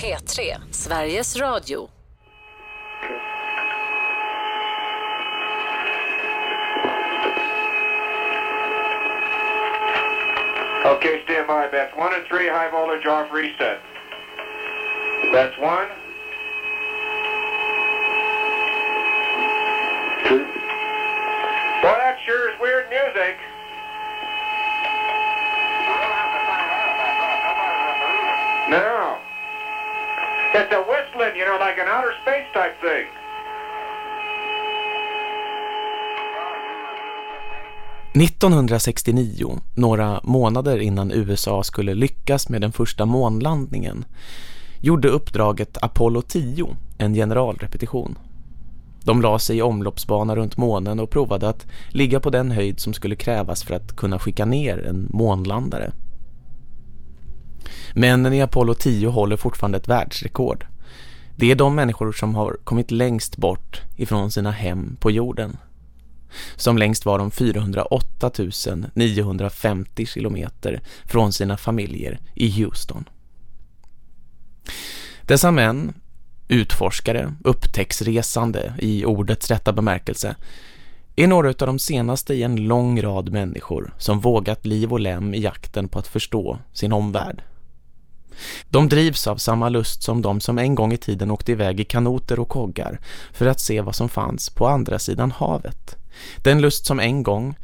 P3, Sveriges Radio. Okay, stand by. Beth. one and three, high voltage off reset. That's one. It's a whistling, you know, like an outer space type thing. –1969, några månader innan USA skulle lyckas med den första månlandningen, gjorde uppdraget Apollo 10 en generalrepetition. De la sig i omloppsbana runt månen och provade att ligga på den höjd som skulle krävas för att kunna skicka ner en månlandare. Männen i Apollo 10 håller fortfarande ett världsrekord. Det är de människor som har kommit längst bort ifrån sina hem på jorden. Som längst var de 408 950 kilometer från sina familjer i Houston. Dessa män, utforskare, upptäcktsresande i ordets rätta bemärkelse, är några av de senaste i en lång rad människor som vågat liv och lem i jakten på att förstå sin omvärld. De drivs av samma lust som de som en gång i tiden åkte iväg i kanoter och koggar för att se vad som fanns på andra sidan havet. Den lust som en gång,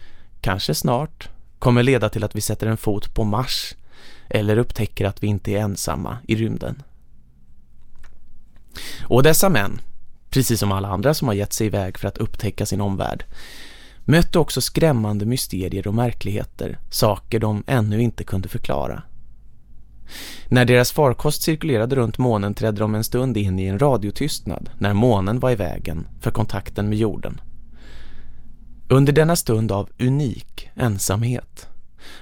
kanske snart, kommer leda till att vi sätter en fot på Mars eller upptäcker att vi inte är ensamma i rymden. Och dessa män, precis som alla andra som har gett sig iväg för att upptäcka sin omvärld, mötte också skrämmande mysterier och märkligheter, saker de ännu inte kunde förklara. När deras farkost cirkulerade runt månen trädde de en stund in i en radiotystnad när månen var i vägen för kontakten med jorden. Under denna stund av unik ensamhet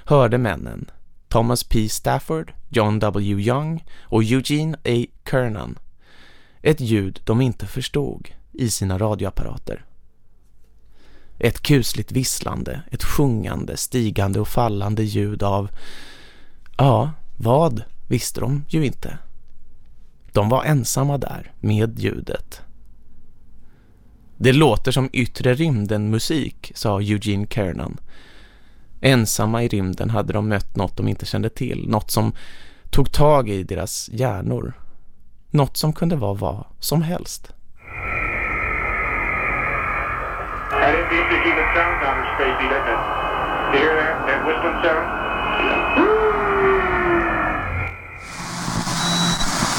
hörde männen Thomas P. Stafford, John W. Young och Eugene A. Kernan ett ljud de inte förstod i sina radioapparater. Ett kusligt visslande, ett sjungande, stigande och fallande ljud av ja, vad visste de ju inte. De var ensamma där med ljudet. Det låter som yttre rymden musik, sa Eugene Kernan. Ensamma i rymden hade de mött något de inte kände till, något som tog tag i deras hjärnor. Något som kunde vara vad som helst. That? That whistling sound?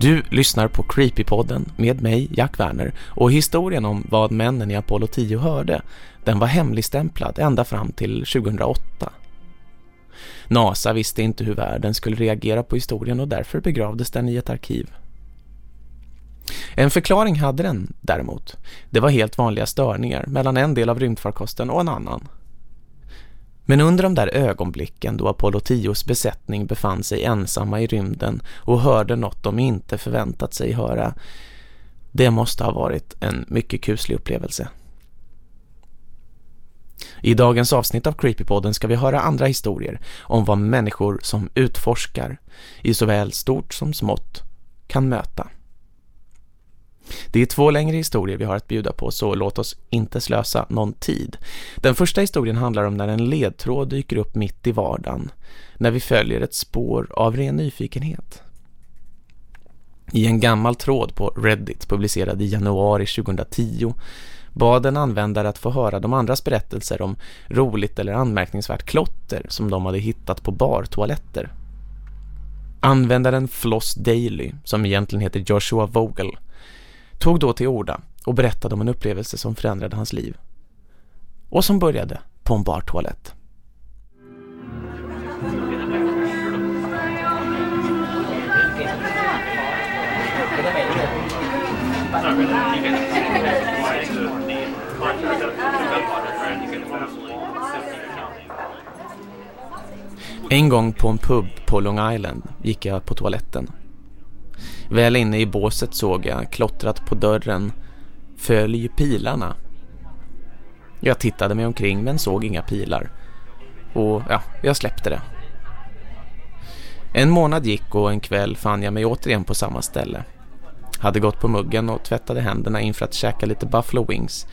Du lyssnar på Creepypodden med mig, Jack Werner, och historien om vad männen i Apollo 10 hörde, den var hemligstämplad ända fram till 2008. NASA visste inte hur världen skulle reagera på historien och därför begravdes den i ett arkiv. En förklaring hade den däremot. Det var helt vanliga störningar mellan en del av rymdfarkosten och en annan. Men under de där ögonblicken då Apollo 10s besättning befann sig ensamma i rymden och hörde något de inte förväntat sig höra, det måste ha varit en mycket kuslig upplevelse. I dagens avsnitt av Creepypodden ska vi höra andra historier om vad människor som utforskar, i såväl stort som smått, kan möta. Det är två längre historier vi har att bjuda på så låt oss inte slösa någon tid. Den första historien handlar om när en ledtråd dyker upp mitt i vardagen, när vi följer ett spår av ren nyfikenhet. I en gammal tråd på Reddit publicerad i januari 2010 bad en användare att få höra de andras berättelser om roligt eller anmärkningsvärt klotter som de hade hittat på bartoaletter. Användaren Floss Daily, som egentligen heter Joshua Vogel, tog då till orda och berättade om en upplevelse som förändrade hans liv. Och som började på en bartoalett. En gång på en pub på Long Island gick jag på toaletten Väl inne i båset såg jag klottrat på dörren Följ pilarna. Jag tittade mig omkring men såg inga pilar. Och ja, jag släppte det. En månad gick och en kväll fann jag mig återigen på samma ställe. Hade gått på muggen och tvättade händerna inför att käka lite Buffalo Wings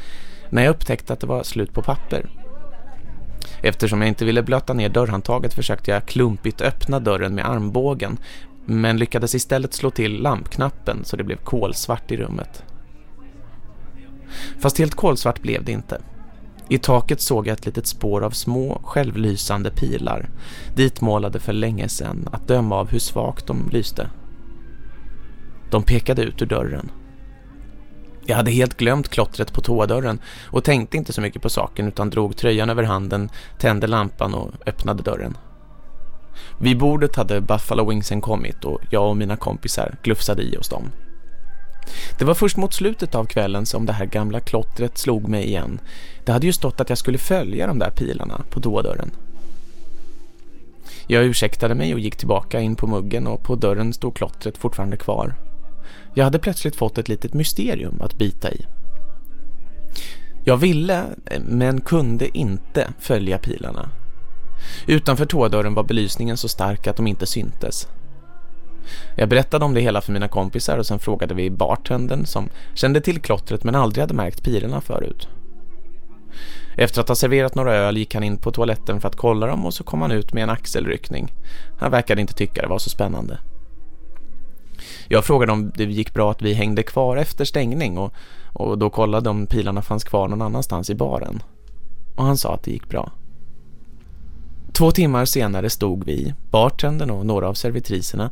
när jag upptäckte att det var slut på papper. Eftersom jag inte ville blöta ner dörrhandtaget försökte jag klumpigt öppna dörren med armbågen men lyckades istället slå till lampknappen så det blev kolsvart i rummet. Fast helt kolsvart blev det inte. I taket såg jag ett litet spår av små, självlysande pilar, ditmålade för länge sedan att döma av hur svagt de lyste. De pekade ut ur dörren. Jag hade helt glömt klottret på toadörren och tänkte inte så mycket på saken utan drog tröjan över handen, tände lampan och öppnade dörren. Vid bordet hade Buffalo Wingsen kommit och jag och mina kompisar glufsade i oss dem. Det var först mot slutet av kvällen som det här gamla klottret slog mig igen. Det hade ju stått att jag skulle följa de där pilarna på toadörren. Jag ursäktade mig och gick tillbaka in på muggen och på dörren stod klottret fortfarande kvar. Jag hade plötsligt fått ett litet mysterium att bita i. Jag ville, men kunde inte följa pilarna. Utanför toadörren var belysningen så stark att de inte syntes. Jag berättade om det hela för mina kompisar och sen frågade vi bartendern som kände till klottret men aldrig hade märkt pirerna förut. Efter att ha serverat några öl gick han in på toaletten för att kolla dem och så kom han ut med en axelryckning. Han verkade inte tycka det var så spännande. Jag frågade om det gick bra att vi hängde kvar efter stängning och, och då kollade om pilarna fanns kvar någon annanstans i baren. Och han sa att det gick bra. Två timmar senare stod vi, bartendern och några av servitriserna,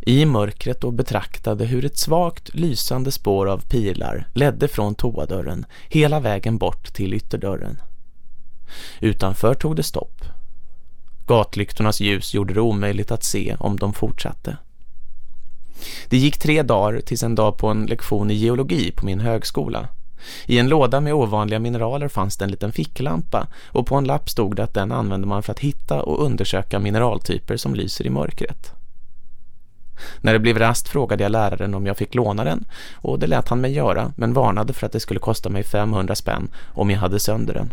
i mörkret och betraktade hur ett svagt lysande spår av pilar ledde från toadörren hela vägen bort till ytterdörren. Utanför tog det stopp. Gatlyktornas ljus gjorde det omöjligt att se om de fortsatte. Det gick tre dagar tills en dag på en lektion i geologi på min högskola. I en låda med ovanliga mineraler fanns det en liten ficklampa och på en lapp stod det att den använde man för att hitta och undersöka mineraltyper som lyser i mörkret. När det blev rast frågade jag läraren om jag fick låna den och det lät han mig göra men varnade för att det skulle kosta mig 500 spänn om jag hade sönder den.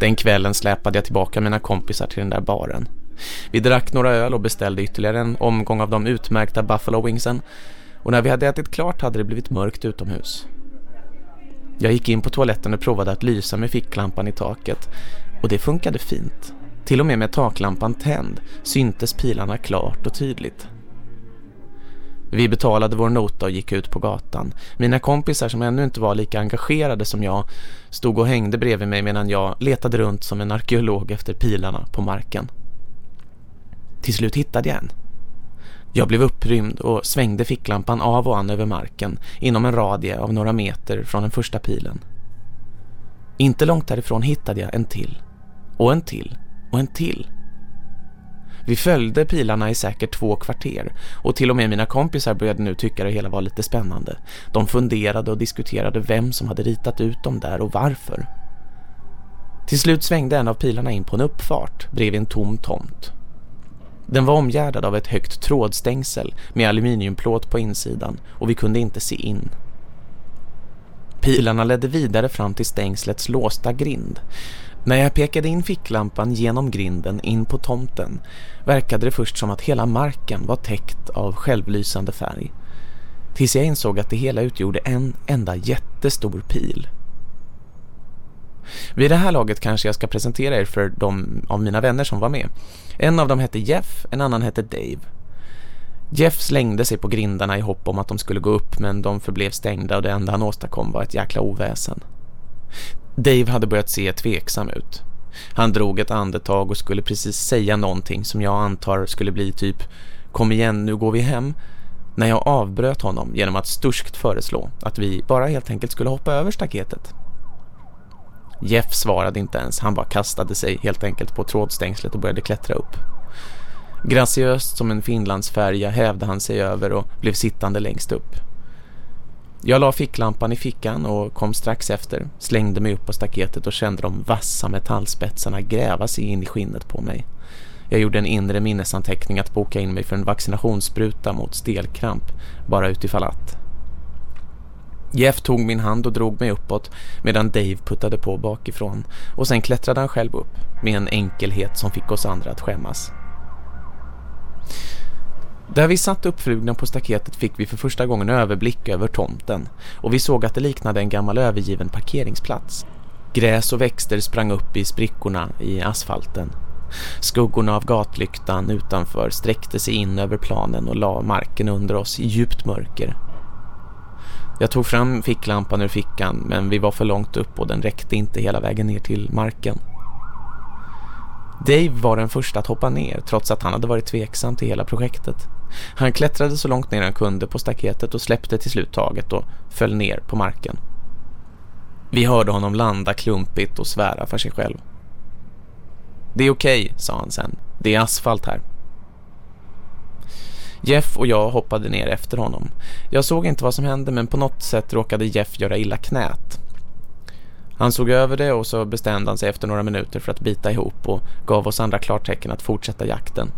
Den kvällen släpade jag tillbaka mina kompisar till den där baren. Vi drack några öl och beställde ytterligare en omgång av de utmärkta Buffalo Wingsen och när vi hade ätit klart hade det blivit mörkt utomhus. Jag gick in på toaletten och provade att lysa med ficklampan i taket och det funkade fint. Till och med med taklampan tänd syntes pilarna klart och tydligt. Vi betalade vår nota och gick ut på gatan. Mina kompisar som ännu inte var lika engagerade som jag stod och hängde bredvid mig medan jag letade runt som en arkeolog efter pilarna på marken. Till slut hittade jag en. Jag blev upprymd och svängde ficklampan av och an över marken inom en radie av några meter från den första pilen. Inte långt därifrån hittade jag en till. Och en till och en till. Vi följde pilarna i säkert två kvarter och till och med mina kompisar började nu tycka det hela var lite spännande. De funderade och diskuterade vem som hade ritat ut dem där och varför. Till slut svängde en av pilarna in på en uppfart bredvid en tom tomt. Den var omgärdad av ett högt trådstängsel med aluminiumplåt på insidan och vi kunde inte se in. Pilarna ledde vidare fram till stängslets låsta grind när jag pekade in ficklampan genom grinden in på tomten verkade det först som att hela marken var täckt av självlysande färg. Tills jag insåg att det hela utgjorde en enda jättestor pil. Vid det här laget kanske jag ska presentera er för de av mina vänner som var med. En av dem hette Jeff, en annan hette Dave. Jeff slängde sig på grindarna i hopp om att de skulle gå upp men de förblev stängda och det enda han åstadkom var ett jäkla oväsen. Dave hade börjat se tveksam ut. Han drog ett andetag och skulle precis säga någonting som jag antar skulle bli typ Kom igen, nu går vi hem. När jag avbröt honom genom att sturskt föreslå att vi bara helt enkelt skulle hoppa över staketet. Jeff svarade inte ens, han bara kastade sig helt enkelt på trådstängslet och började klättra upp. Graciöst som en finlandsfärja hävde han sig över och blev sittande längst upp. Jag la ficklampan i fickan och kom strax efter, slängde mig upp på staketet och kände de vassa metallspetsarna gräva sig in i skinnet på mig. Jag gjorde en inre minnesanteckning att boka in mig för en vaccinationsspruta mot stelkramp, bara utifall att. Jeff tog min hand och drog mig uppåt medan Dave puttade på bakifrån och sen klättrade han själv upp med en enkelhet som fick oss andra att skämmas. Där vi satt uppflugna på staketet fick vi för första gången överblick över tomten och vi såg att det liknade en gammal övergiven parkeringsplats. Gräs och växter sprang upp i sprickorna i asfalten. Skuggorna av gatlyktan utanför sträckte sig in över planen och la marken under oss i djupt mörker. Jag tog fram ficklampan ur fickan men vi var för långt upp och den räckte inte hela vägen ner till marken. Dave var den första att hoppa ner trots att han hade varit tveksam till hela projektet. Han klättrade så långt ner han kunde på staketet och släppte till slut taget och föll ner på marken. Vi hörde honom landa klumpigt och svära för sig själv. Det är okej, okay, sa han sen. Det är asfalt här. Jeff och jag hoppade ner efter honom. Jag såg inte vad som hände men på något sätt råkade Jeff göra illa knät. Han såg över det och så bestämde han sig efter några minuter för att bita ihop och gav oss andra klartecken att fortsätta jakten.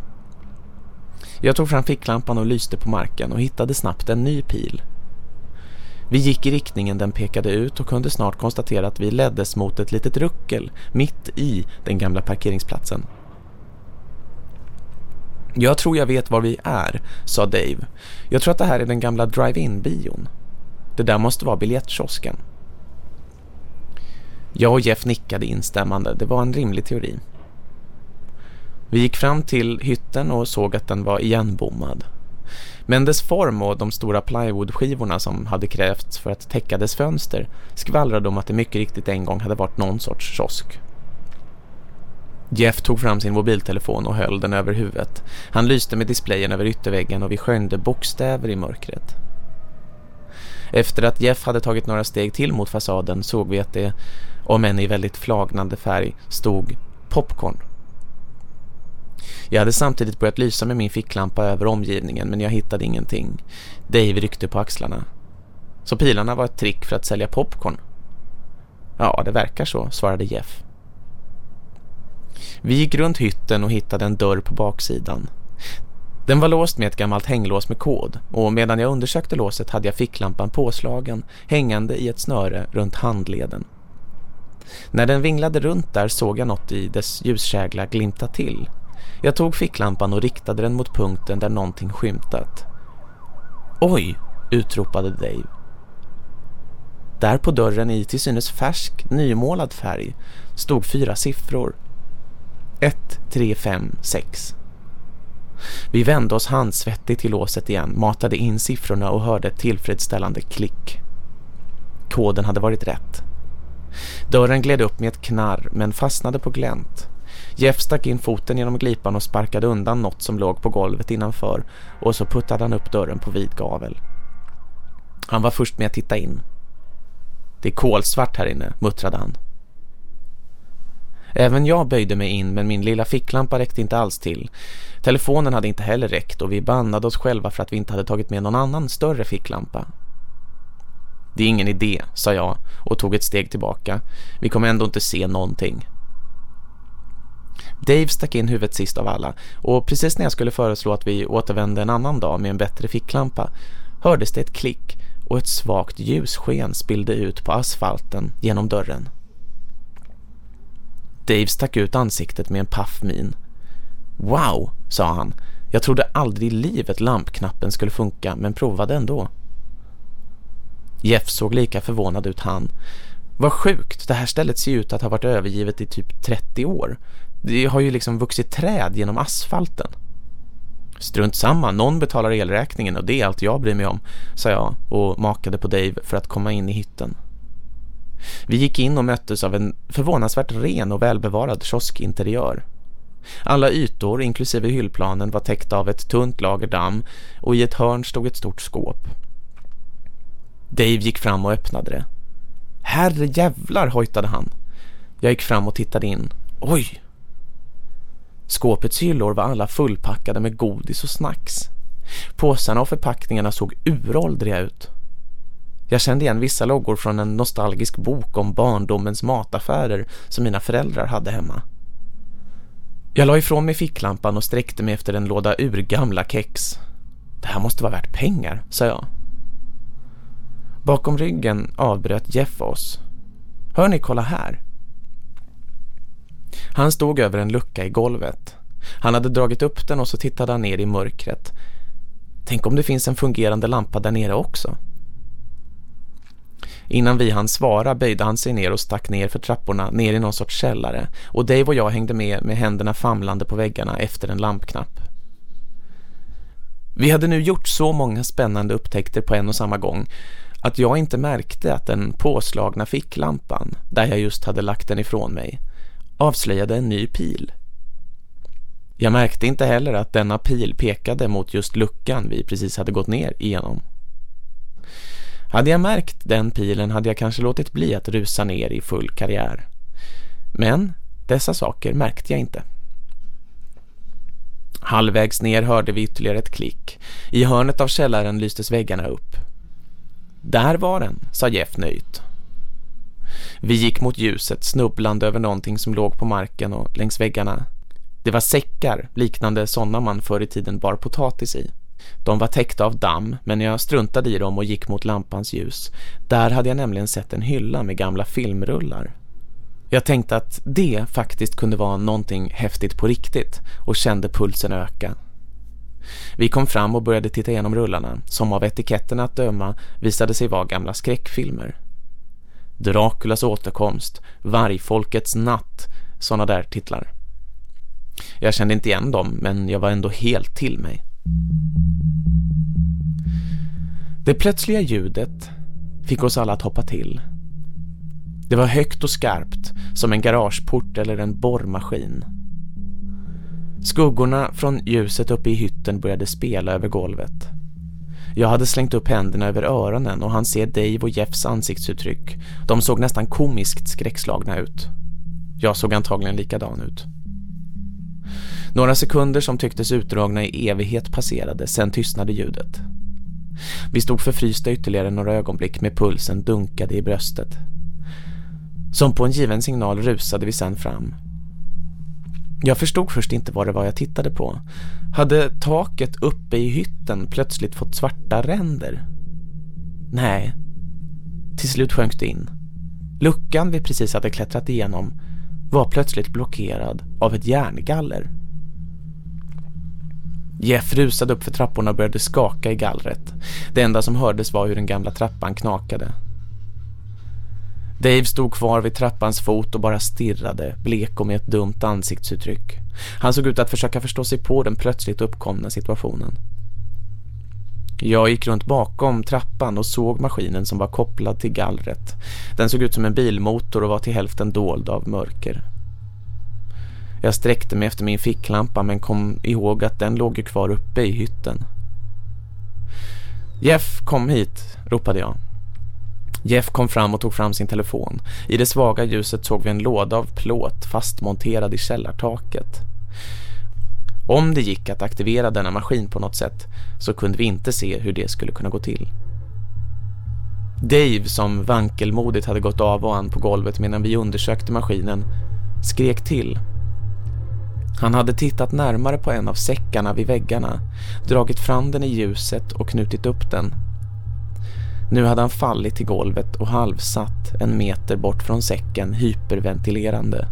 Jag tog fram ficklampan och lyste på marken och hittade snabbt en ny pil. Vi gick i riktningen den pekade ut och kunde snart konstatera att vi leddes mot ett litet ruckel mitt i den gamla parkeringsplatsen. Jag tror jag vet var vi är, sa Dave. Jag tror att det här är den gamla drive-in-bion. Det där måste vara biljettkiosken. Jag och Jeff nickade instämmande. Det var en rimlig teori. Vi gick fram till hytten och såg att den var igenbommad. Men dess form och de stora plywoodskivorna som hade krävts för att täcka dess fönster skvallrade om att det mycket riktigt en gång hade varit någon sorts kiosk. Jeff tog fram sin mobiltelefon och höll den över huvudet. Han lyste med displayen över ytterväggen och vi skönde bokstäver i mörkret. Efter att Jeff hade tagit några steg till mot fasaden såg vi att det, om än i väldigt flagnande färg, stod popcorn. Jag hade samtidigt börjat lysa med min ficklampa över omgivningen men jag hittade ingenting. Dave ryckte på axlarna. Så pilarna var ett trick för att sälja popcorn. Ja, det verkar så, svarade Jeff. Vi gick runt hytten och hittade en dörr på baksidan. Den var låst med ett gammalt hänglås med kod och medan jag undersökte låset hade jag ficklampan påslagen hängande i ett snöre runt handleden. När den vinglade runt där såg jag något i dess ljuskägla glimta till. Jag tog ficklampan och riktade den mot punkten där någonting skymtat. Oj, utropade Dave. Där på dörren i till synes färsk, nymålad färg stod fyra siffror 1356. Vi vände oss handsvettigt till låset igen, matade in siffrorna och hörde ett tillfredsställande klick. Koden hade varit rätt. Dörren gled upp med ett knarr men fastnade på glänt. Jeff stack in foten genom glipan och sparkade undan något som låg på golvet innanför och så puttade han upp dörren på vid gavel. Han var först med att titta in. Det är kolsvart här inne, muttrade han. Även jag böjde mig in men min lilla ficklampa räckte inte alls till. Telefonen hade inte heller räckt och vi bannade oss själva för att vi inte hade tagit med någon annan större ficklampa. Det är ingen idé, sa jag och tog ett steg tillbaka. Vi kommer ändå inte se någonting. Dave stack in huvudet sist av alla och precis när jag skulle föreslå att vi återvände en annan dag med en bättre ficklampa hördes det ett klick och ett svagt ljussken spillde ut på asfalten genom dörren. Dave stack ut ansiktet med en paffmin. Wow, sa han. Jag trodde aldrig i livet lampknappen skulle funka men provade ändå. Jeff såg lika förvånad ut han. Vad sjukt, det här stället ser ut att ha varit övergivet i typ 30 år. Det har ju liksom vuxit träd genom asfalten. Strunt samma, någon betalar elräkningen och det är allt jag bryr mig om, sa jag och makade på Dave för att komma in i hytten. Vi gick in och möttes av en förvånansvärt ren och välbevarad kioskinteriör. Alla ytor, inklusive hyllplanen, var täckta av ett tunt lager damm och i ett hörn stod ett stort skåp. Dave gick fram och öppnade det. Herre jävlar, hojtade han. Jag gick fram och tittade in. Oj! Skåpets hyllor var alla fullpackade med godis och snacks. Påsarna och förpackningarna såg uråldriga ut. Jag kände igen vissa loggor från en nostalgisk bok om barndomens mataffärer som mina föräldrar hade hemma. Jag la ifrån mig ficklampan och sträckte mig efter en låda urgamla kex. Det här måste vara värt pengar, sa jag. Bakom ryggen avbröt Jeff oss. Hör ni, kolla här. Han stod över en lucka i golvet. Han hade dragit upp den och så tittade han ner i mörkret. Tänk om det finns en fungerande lampa där nere också. Innan vi hann svara böjde han sig ner och stack ner för trapporna ner i någon sorts källare och Dave och jag hängde med med händerna famlande på väggarna efter en lampknapp. Vi hade nu gjort så många spännande upptäckter på en och samma gång att jag inte märkte att den påslagna ficklampan, där jag just hade lagt den ifrån mig, avslöjade en ny pil. Jag märkte inte heller att denna pil pekade mot just luckan vi precis hade gått ner igenom. Hade jag märkt den pilen hade jag kanske låtit bli att rusa ner i full karriär. Men dessa saker märkte jag inte. Halvvägs ner hörde vi ytterligare ett klick. I hörnet av källaren lystes väggarna upp. Där var den, sa Jeff nöjt. Vi gick mot ljuset snubblande över någonting som låg på marken och längs väggarna. Det var säckar, liknande sådana man förr i tiden bar potatis i. De var täckta av damm, men jag struntade i dem och gick mot lampans ljus. Där hade jag nämligen sett en hylla med gamla filmrullar. Jag tänkte att det faktiskt kunde vara någonting häftigt på riktigt och kände pulsen öka. Vi kom fram och började titta igenom rullarna, som av etiketterna att döma visade sig vara gamla skräckfilmer. Draculas återkomst, Vargfolkets natt, sådana där titlar. Jag kände inte igen dem, men jag var ändå helt till mig. Det plötsliga ljudet fick oss alla att hoppa till. Det var högt och skarpt, som en garageport eller en borrmaskin. Skuggorna från ljuset uppe i hytten började spela över golvet. Jag hade slängt upp händerna över öronen och han ser Dave och Jeffs ansiktsuttryck. De såg nästan komiskt skräckslagna ut. Jag såg antagligen likadan ut. Några sekunder som tycktes utdragna i evighet passerade, sen tystnade ljudet. Vi stod förfrysta ytterligare några ögonblick med pulsen dunkade i bröstet. Som på en given signal rusade vi sen fram. Jag förstod först inte vad det var jag tittade på. Hade taket uppe i hytten plötsligt fått svarta ränder? Nej. Till slut sjönk det in. Luckan vi precis hade klättrat igenom var plötsligt blockerad av ett järngaller. Jeff rusade upp för trapporna och började skaka i gallret. Det enda som hördes var hur den gamla trappan knakade. Dave stod kvar vid trappans fot och bara stirrade, blek och med ett dumt ansiktsuttryck. Han såg ut att försöka förstå sig på den plötsligt uppkomna situationen. Jag gick runt bakom trappan och såg maskinen som var kopplad till gallret. Den såg ut som en bilmotor och var till hälften dold av mörker. Jag sträckte mig efter min ficklampa men kom ihåg att den låg ju kvar uppe i hytten. Jeff, kom hit, ropade jag. Jeff kom fram och tog fram sin telefon. I det svaga ljuset såg vi en låda av plåt fastmonterad i källartaket. Om det gick att aktivera denna maskin på något sätt så kunde vi inte se hur det skulle kunna gå till. Dave, som vankelmodigt hade gått av och an på golvet medan vi undersökte maskinen, skrek till han hade tittat närmare på en av säckarna vid väggarna, dragit fram den i ljuset och knutit upp den. Nu hade han fallit till golvet och halvsatt en meter bort från säcken hyperventilerande.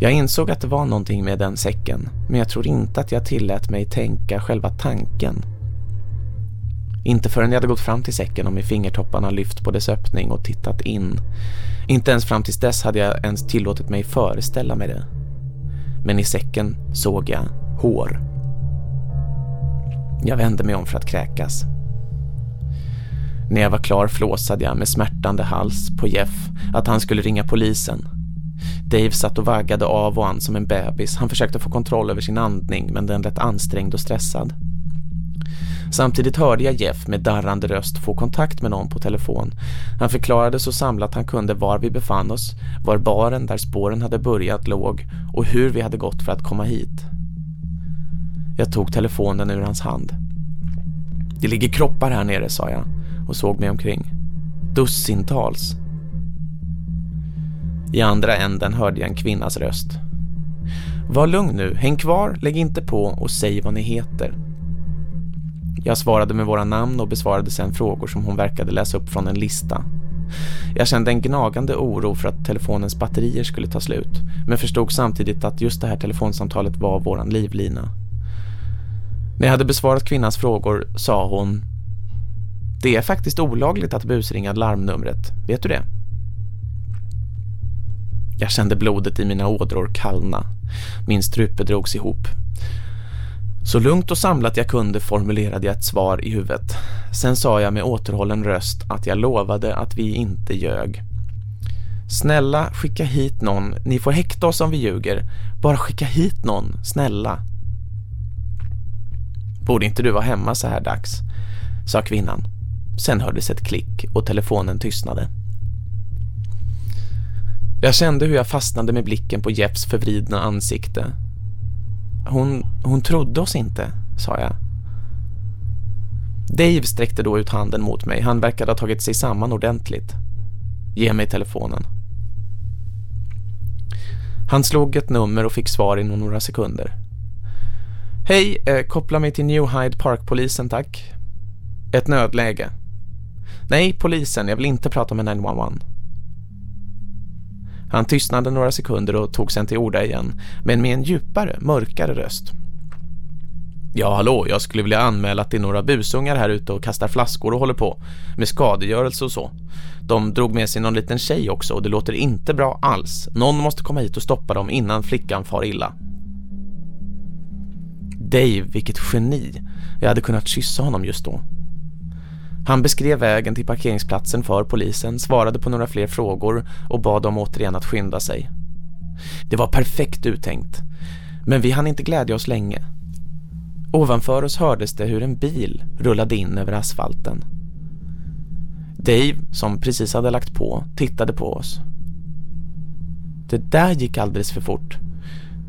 Jag insåg att det var någonting med den säcken, men jag tror inte att jag tillät mig tänka själva tanken. Inte förrän jag hade gått fram till säcken och med fingertopparna lyft på dess öppning och tittat in. Inte ens fram tills dess hade jag ens tillåtit mig föreställa mig det men i säcken såg jag hår. Jag vände mig om för att kräkas. När jag var klar flåsade jag med smärtande hals på Jeff att han skulle ringa polisen. Dave satt och vaggade av och an som en bebis. Han försökte få kontroll över sin andning men den lät ansträngd och stressad. Samtidigt hörde jag Jeff med darrande röst få kontakt med någon på telefon. Han förklarade så samlat han kunde var vi befann oss, var baren där spåren hade börjat låg och hur vi hade gått för att komma hit. Jag tog telefonen ur hans hand. Det ligger kroppar här nere, sa jag och såg mig omkring. Dussintals. I andra änden hörde jag en kvinnas röst. Var lugn nu, häng kvar, lägg inte på och säg vad ni heter. Jag svarade med våra namn och besvarade sedan frågor som hon verkade läsa upp från en lista. Jag kände en gnagande oro för att telefonens batterier skulle ta slut, men förstod samtidigt att just det här telefonsamtalet var våran livlina. När jag hade besvarat kvinnans frågor sa hon Det är faktiskt olagligt att busringa larmnumret, vet du det? Jag kände blodet i mina ådror kallna. Min strupe drogs ihop. Så lugnt och samlat jag kunde formulerade jag ett svar i huvudet. Sen sa jag med återhållen röst att jag lovade att vi inte ljög. Snälla, skicka hit någon. Ni får häkta oss om vi ljuger. Bara skicka hit någon, snälla. Borde inte du vara hemma så här dags? sa kvinnan. Sen hördes ett klick och telefonen tystnade. Jag kände hur jag fastnade med blicken på Jeffs förvridna ansikte. Hon, hon trodde oss inte, sa jag. Dave sträckte då ut handen mot mig. Han verkade ha tagit sig samman ordentligt. Ge mig telefonen. Han slog ett nummer och fick svar inom några sekunder. Hej, eh, koppla mig till New Hyde Park-polisen, tack. Ett nödläge. Nej, polisen, jag vill inte prata med 911. Han tystnade några sekunder och tog sen till orda igen, men med en djupare, mörkare röst. Ja, hallå, jag skulle vilja anmäla att det är några busungar här ute och kastar flaskor och håller på med skadegörelse och så. De drog med sig någon liten tjej också och det låter inte bra alls. Någon måste komma hit och stoppa dem innan flickan far illa. Dave, vilket geni. Jag hade kunnat kyssa honom just då. Han beskrev vägen till parkeringsplatsen för polisen, svarade på några fler frågor och bad dem återigen att skynda sig. Det var perfekt uttänkt, men vi hann inte glädja oss länge. Ovanför oss hördes det hur en bil rullade in över asfalten. Dave, som precis hade lagt på, tittade på oss. Det där gick alldeles för fort.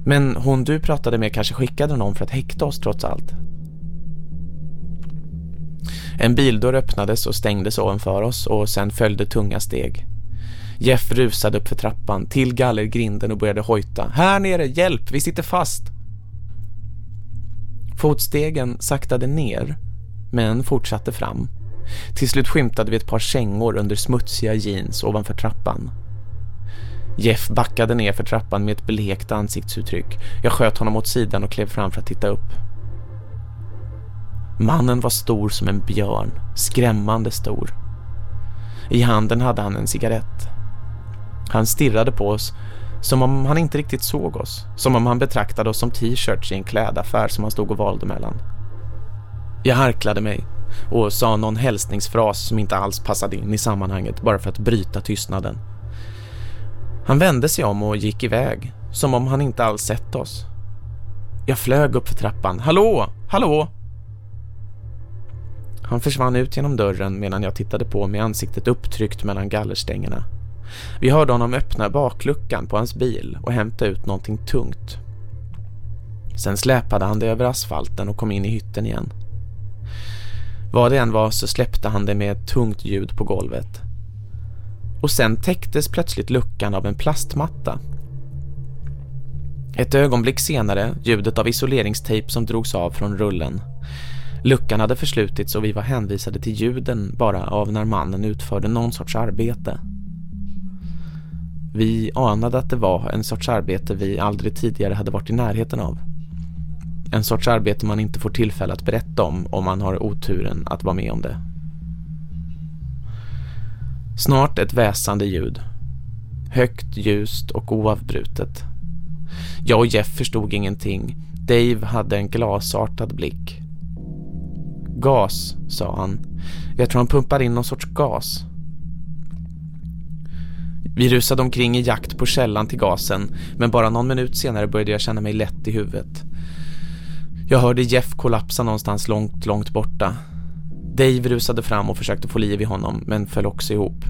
Men hon du pratade med kanske skickade någon för att häkta oss trots allt. En bildörr öppnades och stängdes ovanför oss och sen följde tunga steg. Jeff rusade upp för trappan till gallergrinden och började hojta. Här nere, hjälp, vi sitter fast! Fotstegen saktade ner, men fortsatte fram. Till slut skymtade vi ett par kängor under smutsiga jeans ovanför trappan. Jeff backade ner för trappan med ett blekt ansiktsuttryck. Jag sköt honom åt sidan och klev fram för att titta upp. Mannen var stor som en björn, skrämmande stor. I handen hade han en cigarett. Han stirrade på oss som om han inte riktigt såg oss, som om han betraktade oss som t-shirts i en klädaffär som han stod och valde mellan. Jag harklade mig och sa någon hälsningsfras som inte alls passade in i sammanhanget bara för att bryta tystnaden. Han vände sig om och gick iväg, som om han inte alls sett oss. Jag flög upp för trappan. Hallå! Hallå! Han försvann ut genom dörren medan jag tittade på med ansiktet upptryckt mellan gallerstängerna. Vi hörde honom öppna bakluckan på hans bil och hämta ut någonting tungt. Sen släpade han det över asfalten och kom in i hytten igen. Vad det än var så släppte han det med ett tungt ljud på golvet. Och sen täcktes plötsligt luckan av en plastmatta. Ett ögonblick senare ljudet av isoleringstejp som drogs av från rullen. Luckan hade förslutits och vi var hänvisade till ljuden bara av när mannen utförde någon sorts arbete. Vi anade att det var en sorts arbete vi aldrig tidigare hade varit i närheten av. En sorts arbete man inte får tillfälle att berätta om om man har oturen att vara med om det. Snart ett väsande ljud. Högt, ljust och oavbrutet. Jag och Jeff förstod ingenting. Dave hade en glasartad blick. Gas, sa han. Jag tror han pumpar in någon sorts gas. Vi rusade omkring i jakt på källan till gasen, men bara någon minut senare började jag känna mig lätt i huvudet. Jag hörde Jeff kollapsa någonstans långt, långt borta. Dave rusade fram och försökte få liv i honom, men föll också ihop.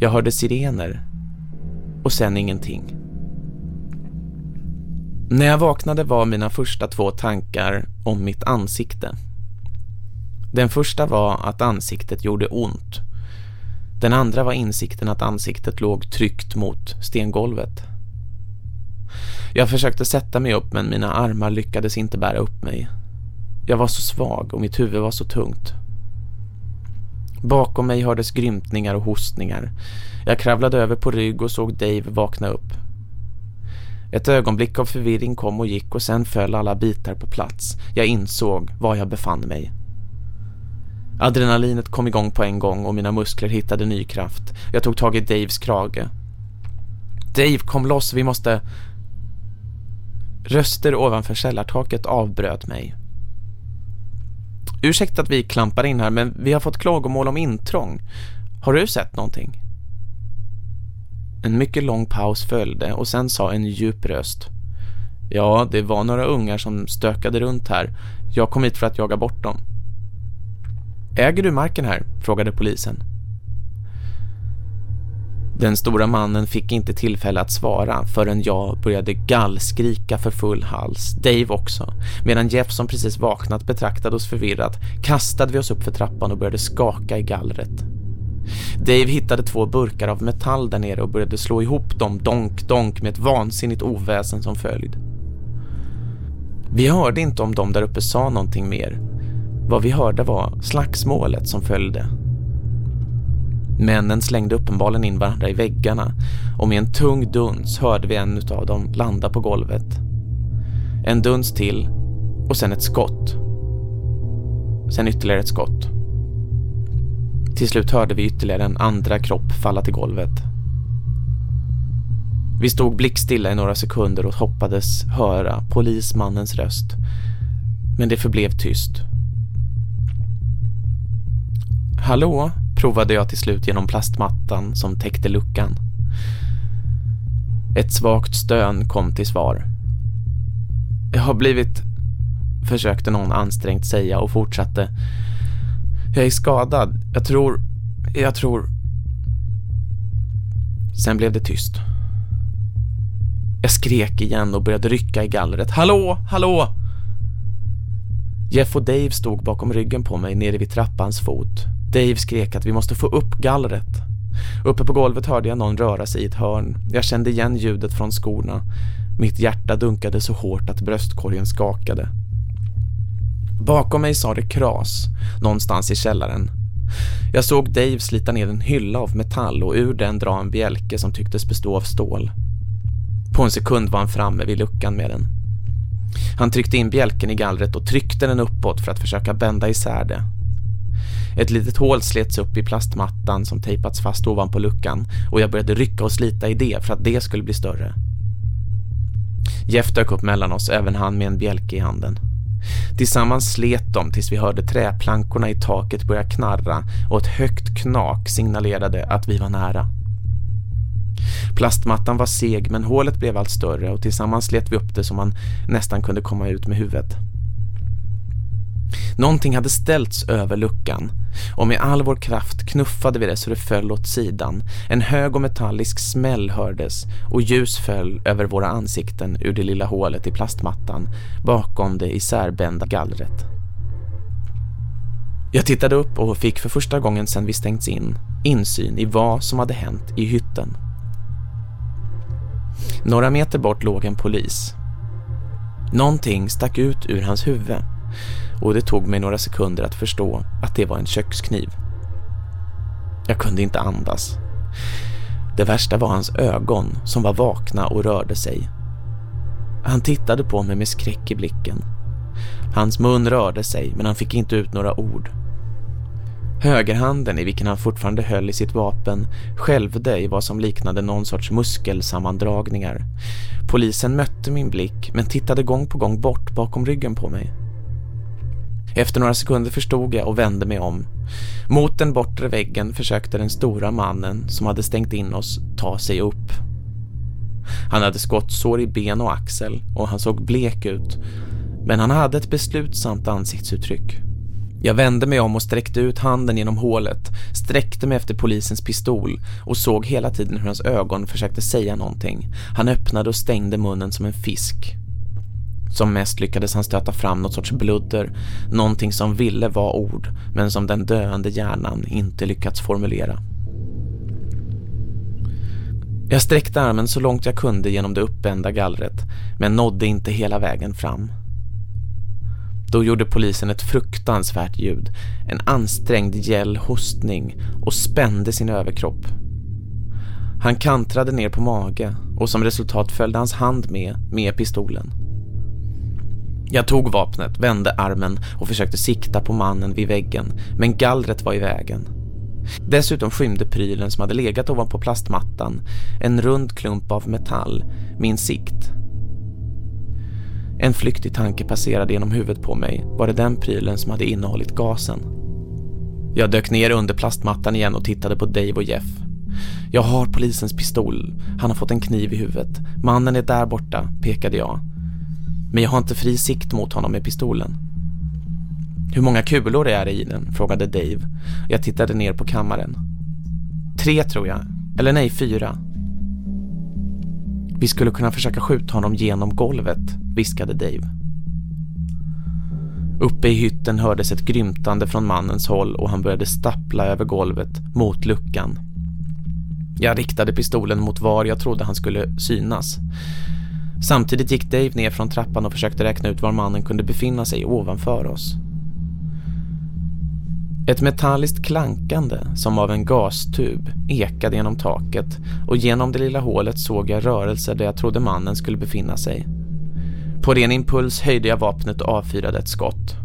Jag hörde sirener. Och sen ingenting. När jag vaknade var mina första två tankar om mitt ansikte. Den första var att ansiktet gjorde ont. Den andra var insikten att ansiktet låg tryckt mot stengolvet. Jag försökte sätta mig upp men mina armar lyckades inte bära upp mig. Jag var så svag och mitt huvud var så tungt. Bakom mig hördes grymtningar och hostningar. Jag kravlade över på rygg och såg Dave vakna upp. Ett ögonblick av förvirring kom och gick och sen föll alla bitar på plats. Jag insåg var jag befann mig. Adrenalinet kom igång på en gång och mina muskler hittade ny kraft. Jag tog tag i Daves krage. Dave, kom loss, vi måste... Röster ovanför källartaket avbröt mig. Ursäkta att vi klampar in här men vi har fått klagomål om intrång. Har du sett någonting? En mycket lång paus följde och sen sa en djup röst. Ja, det var några ungar som stökade runt här. Jag kom hit för att jaga bort dem. Äger du marken här? frågade polisen. Den stora mannen fick inte tillfälle att svara förrän jag började gallskrika för full hals. Dave också. Medan Jeff som precis vaknat betraktade oss förvirrat kastade vi oss upp för trappan och började skaka i gallret. Dave hittade två burkar av metall där nere och började slå ihop dem donk donk med ett vansinnigt oväsen som följd. Vi hörde inte om de där uppe sa någonting mer. Vad vi hörde var slagsmålet som följde. Männen slängde uppenbarligen in varandra i väggarna och med en tung duns hörde vi en av dem landa på golvet. En duns till och sen ett skott. Sen ytterligare ett skott. Till slut hörde vi ytterligare en andra kropp falla till golvet. Vi stod blickstilla i några sekunder och hoppades höra polismannens röst. Men det förblev tyst. Hallå, provade jag till slut genom plastmattan som täckte luckan. Ett svagt stön kom till svar. Jag har blivit, försökte någon ansträngt säga och fortsatte. Jag är skadad. Jag tror, jag tror... Sen blev det tyst. Jag skrek igen och började rycka i gallret. Hallå, hallå! Jeff och Dave stod bakom ryggen på mig nere vid trappans fot. Dave skrek att vi måste få upp gallret. Uppe på golvet hörde jag någon röra sig i ett hörn. Jag kände igen ljudet från skorna. Mitt hjärta dunkade så hårt att bröstkorgen skakade. Bakom mig sa det kras, någonstans i källaren. Jag såg Dave slita ner en hylla av metall och ur den dra en bjälke som tycktes bestå av stål. På en sekund var han framme vid luckan med den. Han tryckte in bjälken i gallret och tryckte den uppåt för att försöka bända isär det. Ett litet hål slets upp i plastmattan som tejpats fast ovanpå luckan och jag började rycka och slita i det för att det skulle bli större. Jeff dök upp mellan oss, även han med en bjälke i handen. Tillsammans slet de tills vi hörde träplankorna i taket börja knarra och ett högt knak signalerade att vi var nära. Plastmattan var seg men hålet blev allt större och tillsammans slet vi upp det så man nästan kunde komma ut med huvudet. Någonting hade ställts över luckan och med all vår kraft knuffade vi det så det föll åt sidan. En hög och metallisk smäll hördes och ljus föll över våra ansikten ur det lilla hålet i plastmattan bakom det isärbända gallret. Jag tittade upp och fick för första gången sedan vi stängts in insyn i vad som hade hänt i hytten. Några meter bort låg en polis. Någonting stack ut ur hans huvud och det tog mig några sekunder att förstå att det var en kökskniv. Jag kunde inte andas. Det värsta var hans ögon som var vakna och rörde sig. Han tittade på mig med skräck i blicken. Hans mun rörde sig men han fick inte ut några ord. Högerhanden i vilken han fortfarande höll i sitt vapen skälvde i vad som liknade någon sorts muskelsammandragningar. Polisen mötte min blick men tittade gång på gång bort bakom ryggen på mig. Efter några sekunder förstod jag och vände mig om. Mot den bortre väggen försökte den stora mannen som hade stängt in oss ta sig upp. Han hade skottsår i ben och axel och han såg blek ut. Men han hade ett beslutsamt ansiktsuttryck. Jag vände mig om och sträckte ut handen genom hålet, sträckte mig efter polisens pistol och såg hela tiden hur hans ögon försökte säga någonting. Han öppnade och stängde munnen som en fisk. Som mest lyckades han stöta fram något sorts bludder, någonting som ville vara ord men som den döende hjärnan inte lyckats formulera. Jag sträckte armen så långt jag kunde genom det uppända gallret men nådde inte hela vägen fram. Då gjorde polisen ett fruktansvärt ljud, en ansträngd gäll hostning och spände sin överkropp. Han kantrade ner på mage och som resultat följde hans hand med, med pistolen. Jag tog vapnet, vände armen och försökte sikta på mannen vid väggen, men gallret var i vägen. Dessutom skymde prylen som hade legat ovanpå plastmattan, en rund klump av metall, min sikt. En flyktig tanke passerade genom huvudet på mig. Var det den prylen som hade innehållit gasen? Jag dök ner under plastmattan igen och tittade på Dave och Jeff. Jag har polisens pistol. Han har fått en kniv i huvudet. Mannen är där borta, pekade jag. Men jag har inte fri sikt mot honom med pistolen. Hur många kulor är det i den? frågade Dave. Jag tittade ner på kammaren. Tre tror jag. Eller nej, fyra. Vi skulle kunna försöka skjuta honom genom golvet, viskade Dave. Uppe i hytten hördes ett grymtande från mannens håll och han började stappla över golvet mot luckan. Jag riktade pistolen mot var jag trodde han skulle synas. Samtidigt gick Dave ner från trappan och försökte räkna ut var mannen kunde befinna sig ovanför oss. Ett metalliskt klankande som av en gastub ekade genom taket och genom det lilla hålet såg jag rörelser där jag trodde mannen skulle befinna sig. På ren impuls höjde jag vapnet och avfyrade ett skott.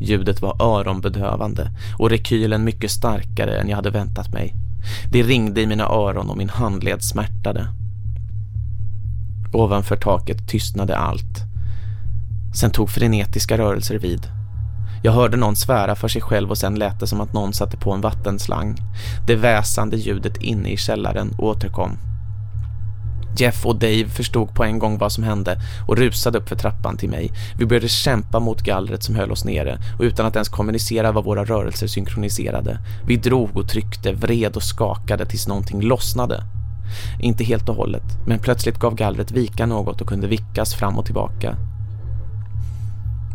Ljudet var öronbedövande och rekylen mycket starkare än jag hade väntat mig. Det ringde i mina öron och min handled smärtade. Ovanför taket tystnade allt. Sen tog frenetiska rörelser vid. Jag hörde någon svära för sig själv och sen lät det som att någon satte på en vattenslang. Det väsande ljudet inne i källaren återkom. Jeff och Dave förstod på en gång vad som hände och rusade upp för trappan till mig. Vi började kämpa mot gallret som höll oss nere och utan att ens kommunicera var våra rörelser synkroniserade. Vi drog och tryckte, vred och skakade tills någonting lossnade. Inte helt och hållet, men plötsligt gav gallret vika något och kunde vickas fram och tillbaka.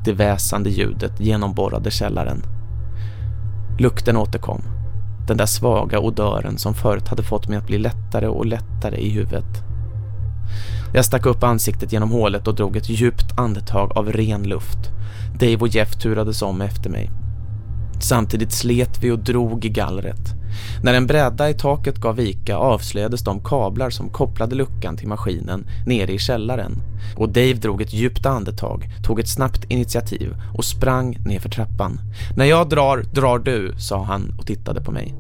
Det väsande ljudet genomborrade källaren. Lukten återkom. Den där svaga odören som förut hade fått mig att bli lättare och lättare i huvudet. Jag stack upp ansiktet genom hålet och drog ett djupt andetag av ren luft. Dave och Jeff turades om efter mig. Samtidigt slet vi och drog i gallret. När en bräda i taket gav vika avslöjades de kablar som kopplade luckan till maskinen nere i källaren. Och Dave drog ett djupt andetag, tog ett snabbt initiativ och sprang ner för trappan. När jag drar, drar du, sa han och tittade på mig.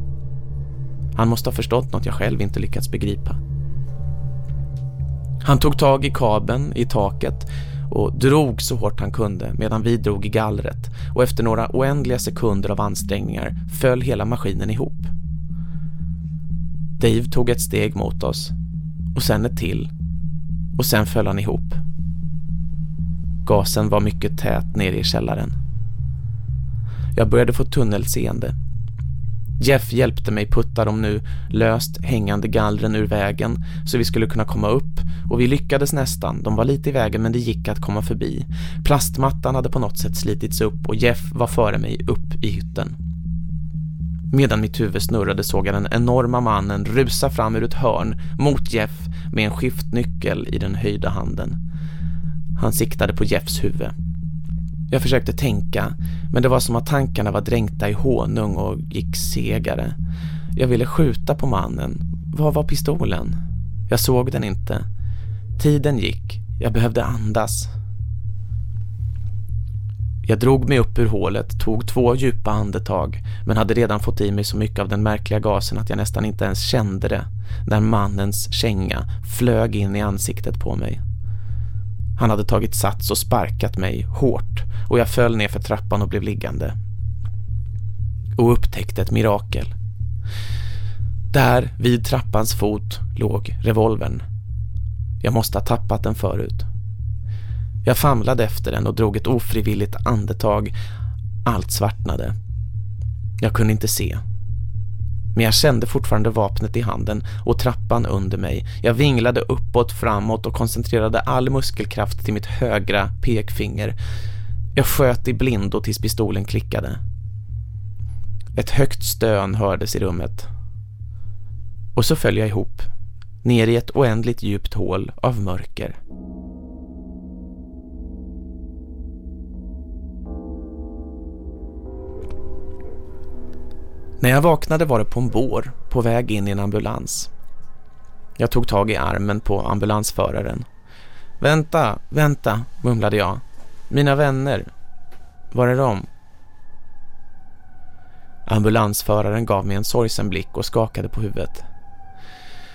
Han måste ha förstått något jag själv inte lyckats begripa. Han tog tag i kabeln i taket och drog så hårt han kunde medan vi drog i gallret och efter några oändliga sekunder av ansträngningar föll hela maskinen ihop. Dave tog ett steg mot oss och sen ett till och sen föll han ihop. Gasen var mycket tät nere i källaren. Jag började få tunnelseende. Jeff hjälpte mig putta de nu löst hängande gallren ur vägen så vi skulle kunna komma upp och vi lyckades nästan. De var lite i vägen men det gick att komma förbi. Plastmattan hade på något sätt slitits upp och Jeff var före mig upp i hytten. Medan mitt huvud snurrade såg jag den enorma mannen rusa fram ur ett hörn mot Jeff med en skiftnyckel i den höjda handen. Han siktade på Jeffs huvud. Jag försökte tänka, men det var som att tankarna var dränkta i honung och gick segare. Jag ville skjuta på mannen. Var var pistolen? Jag såg den inte. Tiden gick. Jag behövde andas. Jag drog mig upp ur hålet, tog två djupa andetag men hade redan fått i mig så mycket av den märkliga gasen att jag nästan inte ens kände det när mannens känga flög in i ansiktet på mig. Han hade tagit sats och sparkat mig hårt och jag föll ner för trappan och blev liggande. Och upptäckte ett mirakel. Där vid trappans fot låg revolvern. Jag måste ha tappat den förut. Jag famlade efter den och drog ett ofrivilligt andetag. Allt svartnade. Jag kunde inte se. Men jag kände fortfarande vapnet i handen och trappan under mig. Jag vinglade uppåt, framåt och koncentrerade all muskelkraft till mitt högra pekfinger. Jag sköt i blindo tills pistolen klickade. Ett högt stön hördes i rummet. Och så föll jag ihop, ner i ett oändligt djupt hål av mörker. När jag vaknade var det på en bår, på väg in i en ambulans. Jag tog tag i armen på ambulansföraren. Vänta, vänta, mumlade jag. Mina vänner. Var är de? Ambulansföraren gav mig en sorgsen blick och skakade på huvudet.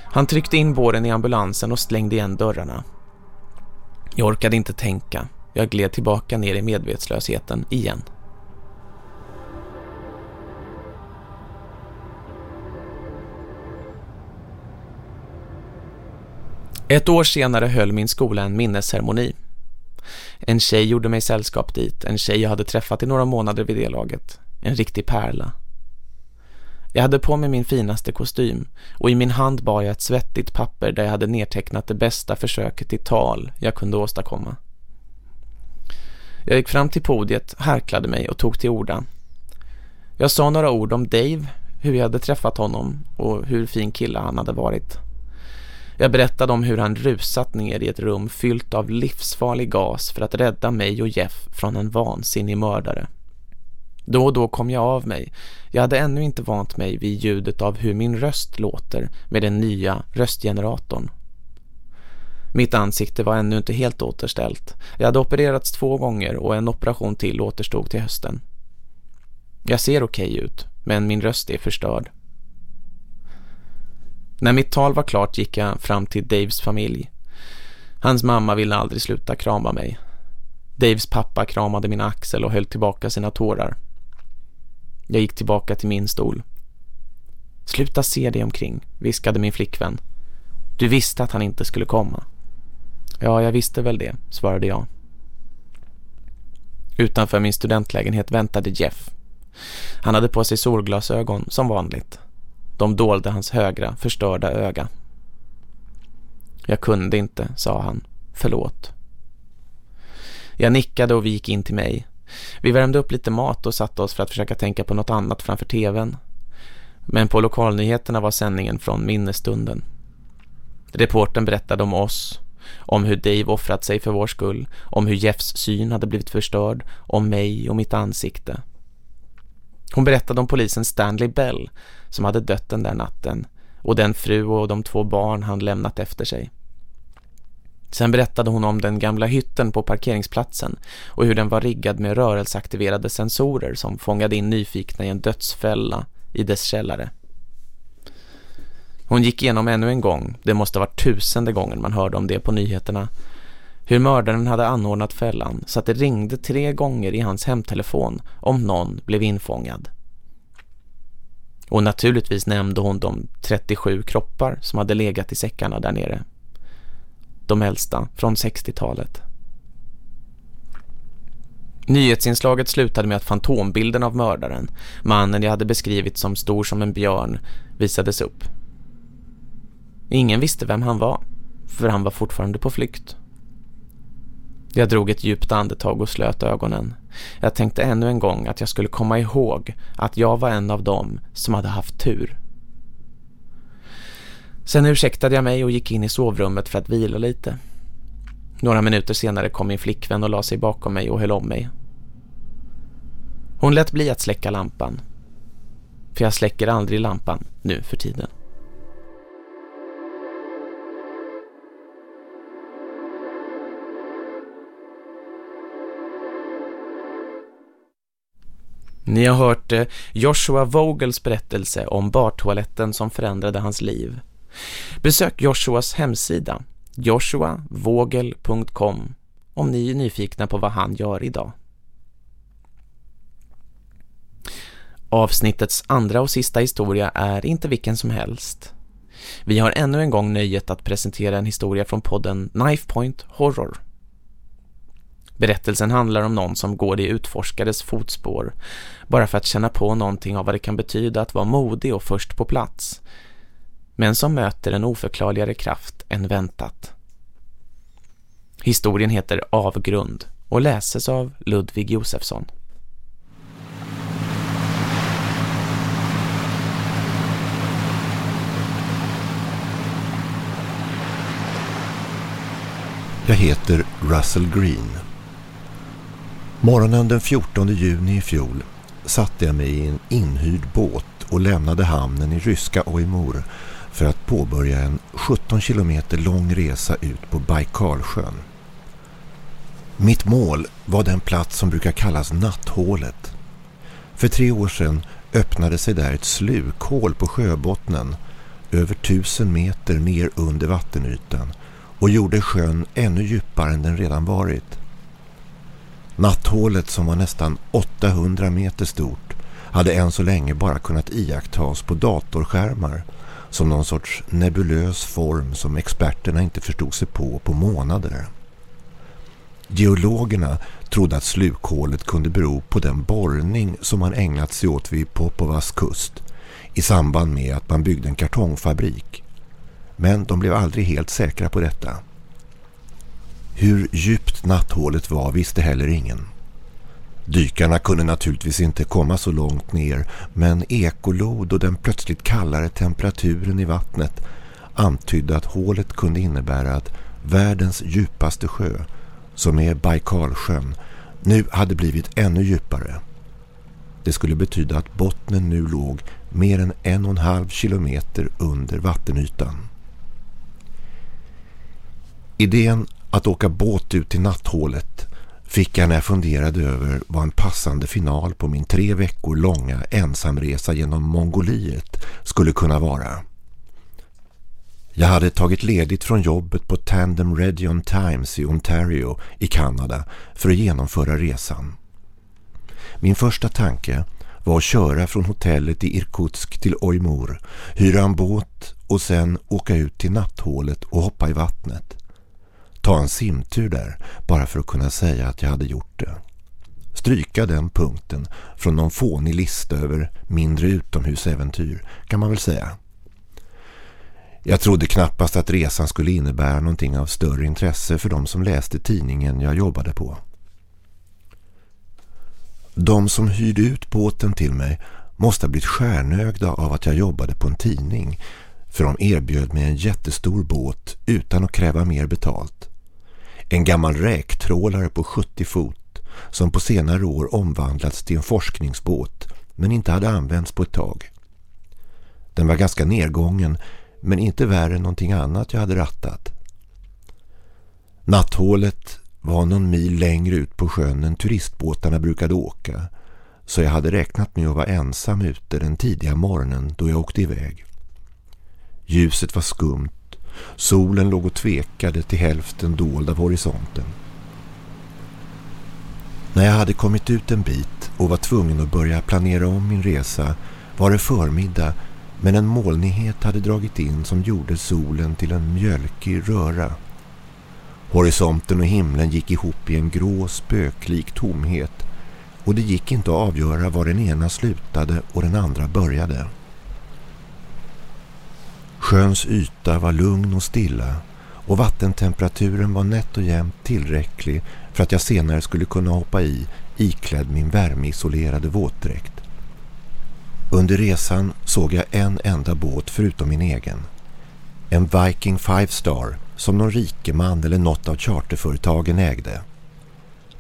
Han tryckte in båren i ambulansen och slängde igen dörrarna. Jag orkade inte tänka. Jag gled tillbaka ner i medvetslösheten igen. Ett år senare höll min skola en minnesceremoni. En tjej gjorde mig sällskap dit, en tjej jag hade träffat i några månader vid det laget. En riktig pärla. Jag hade på mig min finaste kostym och i min hand bar jag ett svettigt papper där jag hade nedtecknat det bästa försöket till tal jag kunde åstadkomma. Jag gick fram till podiet, härklade mig och tog till orda. Jag sa några ord om Dave, hur jag hade träffat honom och hur fin kille han hade varit. Jag berättade om hur han rusat ner i ett rum fyllt av livsfarlig gas för att rädda mig och Jeff från en vansinnig mördare. Då och då kom jag av mig. Jag hade ännu inte vant mig vid ljudet av hur min röst låter med den nya röstgeneratorn. Mitt ansikte var ännu inte helt återställt. Jag hade opererats två gånger och en operation till återstod till hösten. Jag ser okej okay ut, men min röst är förstörd. När mitt tal var klart gick jag fram till Daves familj. Hans mamma ville aldrig sluta krama mig. Daves pappa kramade min axel och höll tillbaka sina tårar. Jag gick tillbaka till min stol. Sluta se dig omkring, viskade min flickvän. Du visste att han inte skulle komma. Ja, jag visste väl det, svarade jag. Utanför min studentlägenhet väntade Jeff. Han hade på sig solglasögon som vanligt. De dolde hans högra, förstörda öga. Jag kunde inte, sa han. Förlåt. Jag nickade och vi gick in till mig. Vi värmde upp lite mat och satte oss för att försöka tänka på något annat framför tvn. Men på lokalnyheterna var sändningen från minnesstunden. Reporten berättade om oss, om hur Dave offrat sig för vår skull, om hur Jeffs syn hade blivit förstörd, om mig och mitt ansikte. Hon berättade om polisen Stanley Bell som hade dött den där natten och den fru och de två barn han lämnat efter sig. Sen berättade hon om den gamla hytten på parkeringsplatsen och hur den var riggad med rörelseaktiverade sensorer som fångade in nyfikna i en dödsfälla i dess källare. Hon gick igenom ännu en gång, det måste ha varit tusende gången man hörde om det på nyheterna, hur mördaren hade anordnat fällan så att det ringde tre gånger i hans hemtelefon om någon blev infångad. Och naturligtvis nämnde hon de 37 kroppar som hade legat i säckarna där nere. De äldsta från 60-talet. Nyhetsinslaget slutade med att fantombilden av mördaren, mannen jag hade beskrivit som stor som en björn, visades upp. Ingen visste vem han var, för han var fortfarande på flykt. Jag drog ett djupt andetag och slöt ögonen. Jag tänkte ännu en gång att jag skulle komma ihåg att jag var en av dem som hade haft tur. Sen ursäktade jag mig och gick in i sovrummet för att vila lite. Några minuter senare kom min flickvän och la sig bakom mig och höll om mig. Hon lät bli att släcka lampan. För jag släcker aldrig lampan nu för tiden. Ni har hört eh, Joshua Vogels berättelse om bartoaletten som förändrade hans liv. Besök Joshuas hemsida joshuavogel.com om ni är nyfikna på vad han gör idag. Avsnittets andra och sista historia är inte vilken som helst. Vi har ännu en gång nöjet att presentera en historia från podden Knife Point Horror. Berättelsen handlar om någon som går i utforskades fotspår bara för att känna på någonting av vad det kan betyda att vara modig och först på plats. Men som möter en oförklarligare kraft än väntat. Historien heter Avgrund och läses av Ludvig Josefsson. Jag heter Russell Green. Morgonen den 14 juni i fjol satte jag mig i en inhyrd båt och lämnade hamnen i ryska Oymur för att påbörja en 17 kilometer lång resa ut på Baikalsjön. Mitt mål var den plats som brukar kallas Natthålet. För tre år sedan öppnade sig där ett slukhål på sjöbottnen över tusen meter ner under vattenytan och gjorde sjön ännu djupare än den redan varit. Natthålet som var nästan 800 meter stort hade än så länge bara kunnat iakttas på datorskärmar som någon sorts nebulös form som experterna inte förstod sig på på månader. Geologerna trodde att slukhålet kunde bero på den borrning som man ägnat sig åt vid Popovas kust i samband med att man byggde en kartongfabrik. Men de blev aldrig helt säkra på detta. Hur djupt natthålet var visste heller ingen. Dykarna kunde naturligtvis inte komma så långt ner men ekolod och den plötsligt kallare temperaturen i vattnet antydde att hålet kunde innebära att världens djupaste sjö, som är Baikalsjön, nu hade blivit ännu djupare. Det skulle betyda att bottnen nu låg mer än en och en halv kilometer under vattenytan. Idén att åka båt ut till natthålet fick jag när jag funderade över vad en passande final på min tre veckor långa ensamresa genom Mongoliet skulle kunna vara. Jag hade tagit ledigt från jobbet på Tandem Region Times i Ontario i Kanada för att genomföra resan. Min första tanke var att köra från hotellet i Irkutsk till Oymor, hyra en båt och sen åka ut till natthålet och hoppa i vattnet ta en simtur där bara för att kunna säga att jag hade gjort det. Stryka den punkten från någon fånig lista över mindre utomhusäventyr kan man väl säga. Jag trodde knappast att resan skulle innebära någonting av större intresse för de som läste tidningen jag jobbade på. De som hyrde ut båten till mig måste ha blivit stjärnögda av att jag jobbade på en tidning för de erbjöd mig en jättestor båt utan att kräva mer betalt. En gammal räktrålare på 70 fot som på senare år omvandlats till en forskningsbåt men inte hade använts på ett tag. Den var ganska nedgången men inte värre än någonting annat jag hade rattat. Natthålet var någon mil längre ut på sjön än turistbåtarna brukade åka så jag hade räknat med att vara ensam ute den tidiga morgonen då jag åkte iväg. Ljuset var skumt Solen låg och tvekade till hälften dold av horisonten. När jag hade kommit ut en bit och var tvungen att börja planera om min resa var det förmiddag men en molnighet hade dragit in som gjorde solen till en mjölkig röra. Horisonten och himlen gick ihop i en grå spöklik tomhet och det gick inte att avgöra var den ena slutade och den andra började. Sjöns yta var lugn och stilla och vattentemperaturen var nätt och jämnt tillräcklig för att jag senare skulle kunna hoppa i iklädd min värmeisolerade våtdräkt. Under resan såg jag en enda båt förutom min egen. En Viking Five Star som någon rikeman eller något av charterföretagen ägde.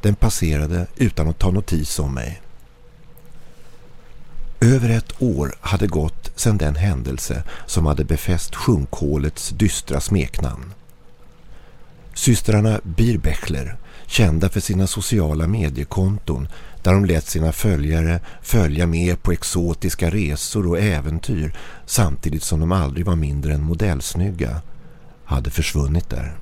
Den passerade utan att ta notis om mig. Över ett år hade gått sedan den händelse som hade befäst sjunkhålets dystra smeknamn. Systrarna Birbechler, kända för sina sociala mediekonton där de lät sina följare följa med på exotiska resor och äventyr samtidigt som de aldrig var mindre än modellsnygga, hade försvunnit där.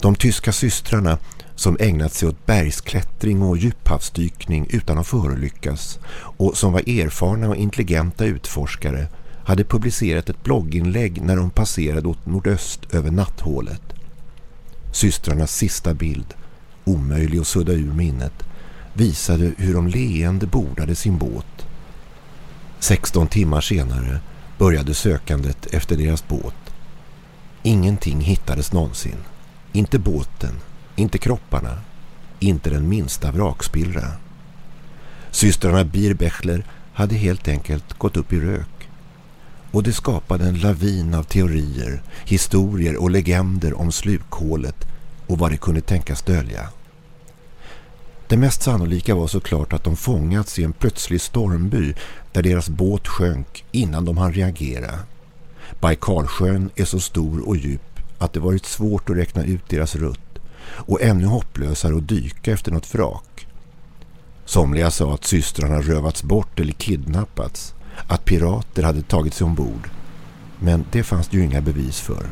De tyska systrarna som ägnat sig åt bergsklättring och djuphavsdykning utan att förolyckas och som var erfarna och intelligenta utforskare hade publicerat ett blogginlägg när de passerade åt nordöst över natthålet. Systrarnas sista bild omöjlig att sudda ur minnet, visade hur de leende bordade sin båt. 16 timmar senare började sökandet efter deras båt. Ingenting hittades någonsin. Inte båten, inte kropparna, inte den minsta vrakspillra. Systrarna Bierbechler hade helt enkelt gått upp i rök. Och det skapade en lavin av teorier, historier och legender om slukhålet och vad det kunde tänkas dölja. Det mest sannolika var såklart att de fångats i en plötslig stormby där deras båt sjönk innan de hann reagera. Baikalsjön är så stor och djup att det varit svårt att räkna ut deras rutt och ännu hopplösare att dyka efter något vrak. Somliga sa att systrarna rövats bort eller kidnappats, att pirater hade tagit sig ombord. Men det fanns det ju inga bevis för.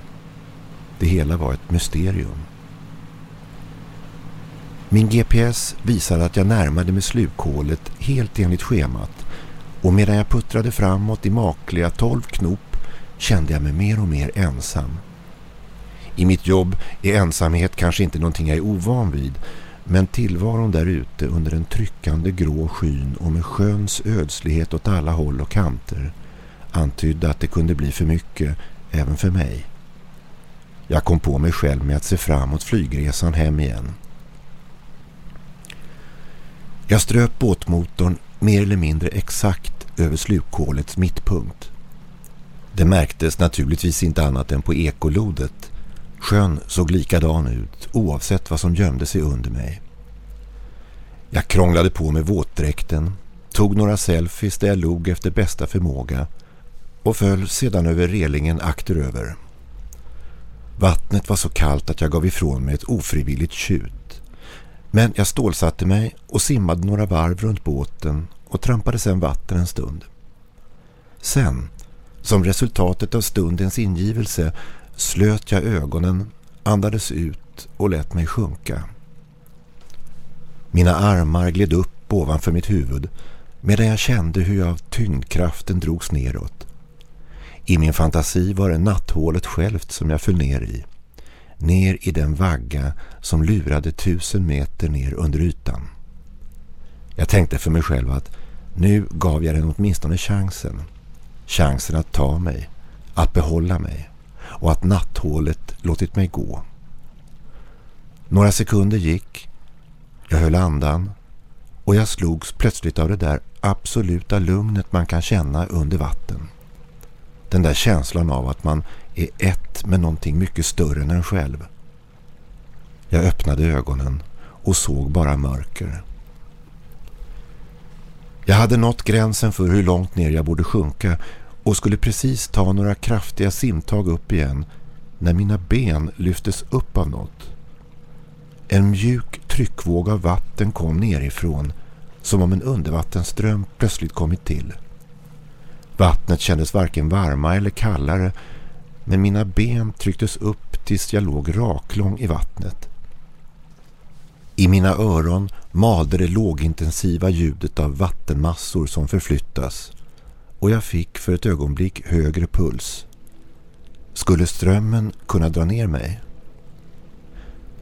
Det hela var ett mysterium. Min GPS visade att jag närmade mig slukhålet helt enligt schemat och medan jag puttrade framåt i makliga 12 knop kände jag mig mer och mer ensam. I mitt jobb är ensamhet kanske inte någonting jag är ovan vid men tillvaron där ute under den tryckande grå skyn och med sjöns ödslighet åt alla håll och kanter antydde att det kunde bli för mycket även för mig. Jag kom på mig själv med att se fram mot flygresan hem igen. Jag ströp båtmotorn mer eller mindre exakt över slukhålets mittpunkt. Det märktes naturligtvis inte annat än på ekolodet. Sjön såg likadan ut oavsett vad som gömde sig under mig. Jag krånglade på med våtdräkten, tog några selfies där jag log efter bästa förmåga och föll sedan över relingen akteröver. Vattnet var så kallt att jag gav ifrån mig ett ofrivilligt tjut. Men jag stålsatte mig och simmade några varv runt båten och trampade sedan vatten en stund. Sen, som resultatet av stundens ingivelse, slöt jag ögonen, andades ut och lät mig sjunka. Mina armar gled upp ovanför mitt huvud medan jag kände hur jag av tyngdkraften drogs neråt. I min fantasi var det natthålet självt som jag föll ner i. Ner i den vagga som lurade tusen meter ner under ytan. Jag tänkte för mig själv att nu gav jag den åtminstone chansen. Chansen att ta mig, att behålla mig och att natthålet låtit mig gå. Några sekunder gick, jag höll andan och jag slogs plötsligt av det där absoluta lugnet man kan känna under vatten. Den där känslan av att man är ett med någonting mycket större än en själv. Jag öppnade ögonen och såg bara mörker. Jag hade nått gränsen för hur långt ner jag borde sjunka och skulle precis ta några kraftiga simtag upp igen när mina ben lyftes upp av något. En mjuk tryckvåg av vatten kom nerifrån som om en undervattensström plötsligt kommit till. Vattnet kändes varken varma eller kallare men mina ben trycktes upp tills jag låg raklång i vattnet. I mina öron malde det lågintensiva ljudet av vattenmassor som förflyttas och jag fick för ett ögonblick högre puls. Skulle strömmen kunna dra ner mig?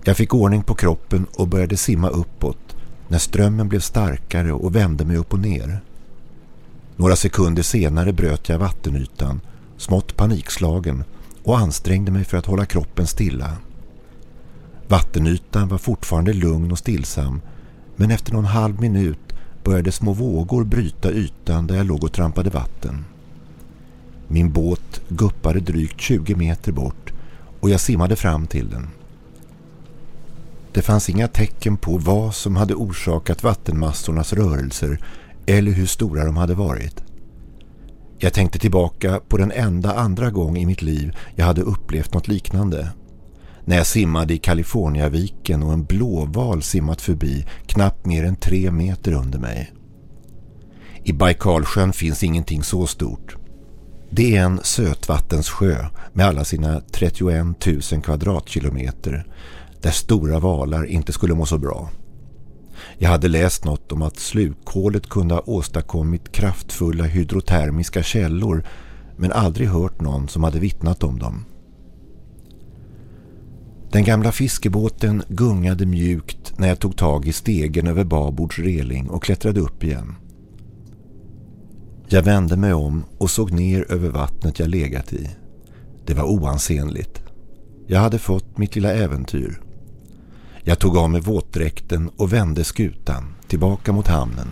Jag fick ordning på kroppen och började simma uppåt när strömmen blev starkare och vände mig upp och ner. Några sekunder senare bröt jag vattenytan, smått panikslagen och ansträngde mig för att hålla kroppen stilla. Vattenytan var fortfarande lugn och stillsam men efter någon halv minut började små vågor bryta ytan där jag låg och trampade vatten. Min båt guppade drygt 20 meter bort och jag simmade fram till den. Det fanns inga tecken på vad som hade orsakat vattenmassornas rörelser eller hur stora de hade varit. Jag tänkte tillbaka på den enda andra gång i mitt liv jag hade upplevt något liknande. När jag simmade i Kaliforniaviken och en blåval simmat förbi knappt mer än tre meter under mig. I Baikalsjön finns ingenting så stort. Det är en sötvattenssjö med alla sina 31 000 kvadratkilometer där stora valar inte skulle må så bra. Jag hade läst något om att slukhålet kunde ha åstadkommit kraftfulla hydrotermiska källor men aldrig hört någon som hade vittnat om dem. Den gamla fiskebåten gungade mjukt när jag tog tag i stegen över babords reling och klättrade upp igen. Jag vände mig om och såg ner över vattnet jag legat i. Det var oansenligt. Jag hade fått mitt lilla äventyr. Jag tog av mig våtdräkten och vände skutan tillbaka mot hamnen.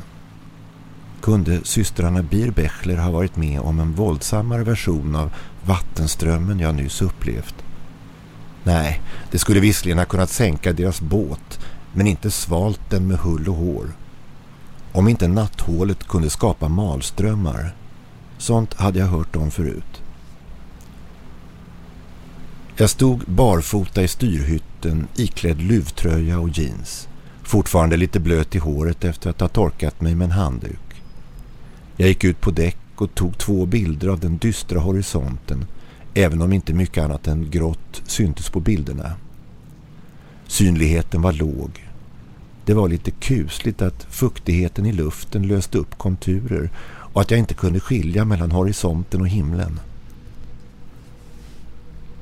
Kunde systrarna Birbechler ha varit med om en våldsammare version av vattenströmmen jag nyss upplevt? Nej, det skulle visserligen ha kunnat sänka deras båt men inte svalt den med hull och hår. Om inte natthålet kunde skapa malströmmar. Sånt hade jag hört om förut. Jag stod barfota i styrhytten iklädd luvtröja och jeans. Fortfarande lite blöt i håret efter att ha torkat mig med en handduk. Jag gick ut på däck och tog två bilder av den dystra horisonten även om inte mycket annat än grått syntes på bilderna. Synligheten var låg. Det var lite kusligt att fuktigheten i luften löste upp konturer och att jag inte kunde skilja mellan horisonten och himlen.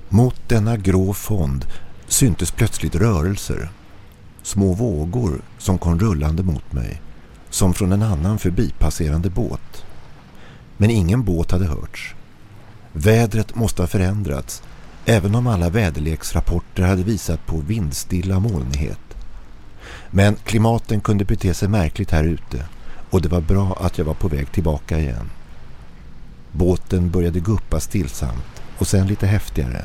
Mot denna grå fond syntes plötsligt rörelser. Små vågor som kom rullande mot mig, som från en annan förbipasserande båt. Men ingen båt hade hörts. Vädret måste ha förändrats, även om alla väderleksrapporter hade visat på vindstilla molnighet. Men klimaten kunde bete sig märkligt här ute och det var bra att jag var på väg tillbaka igen. Båten började guppa stillsamt och sen lite häftigare.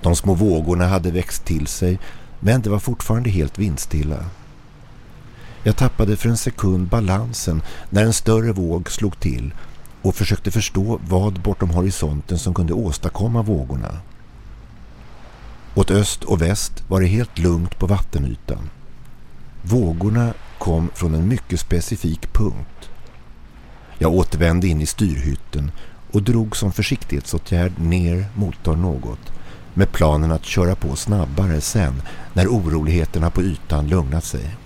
De små vågorna hade växt till sig men det var fortfarande helt vindstilla. Jag tappade för en sekund balansen när en större våg slog till och försökte förstå vad bortom horisonten som kunde åstadkomma vågorna. Åt öst och väst var det helt lugnt på vattenytan. Vågorna kom från en mycket specifik punkt. Jag återvände in i styrhytten och drog som försiktighetsåtgärd ner motorn något med planen att köra på snabbare sen när oroligheterna på ytan lugnat sig.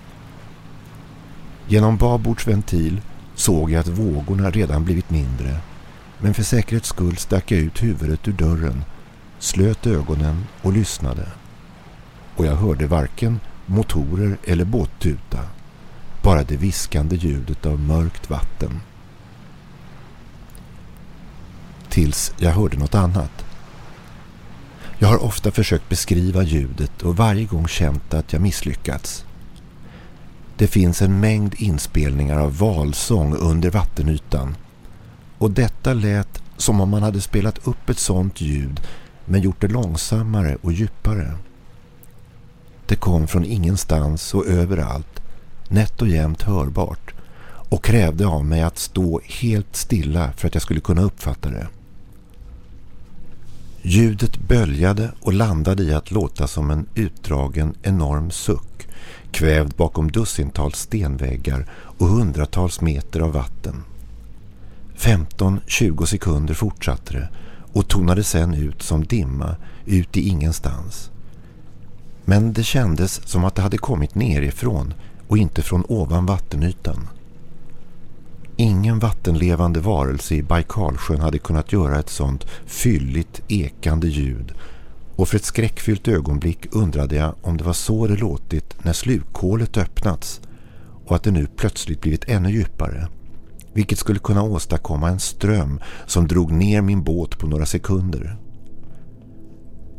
Genom babords ventil såg jag att vågorna redan blivit mindre men för säkerhets skull stack jag ut huvudet ur dörren, slöt ögonen och lyssnade. Och jag hörde varken motorer eller båttuta, bara det viskande ljudet av mörkt vatten. Tills jag hörde något annat. Jag har ofta försökt beskriva ljudet och varje gång känt att jag misslyckats. Det finns en mängd inspelningar av valsång under vattenytan och detta lät som om man hade spelat upp ett sånt ljud men gjort det långsammare och djupare. Det kom från ingenstans och överallt, nätt och jämnt hörbart och krävde av mig att stå helt stilla för att jag skulle kunna uppfatta det. Ljudet böljade och landade i att låta som en utdragen enorm suck, kvävd bakom dussintals stenväggar och hundratals meter av vatten. 15-20 sekunder fortsatte det och tonade sen ut som dimma ut i ingenstans. Men det kändes som att det hade kommit nerifrån och inte från ovan vattenytan. Ingen vattenlevande varelse i Baikalsjön hade kunnat göra ett sånt fylligt, ekande ljud och för ett skräckfyllt ögonblick undrade jag om det var så det låtit när slukhålet öppnats och att det nu plötsligt blivit ännu djupare. Vilket skulle kunna åstadkomma en ström som drog ner min båt på några sekunder.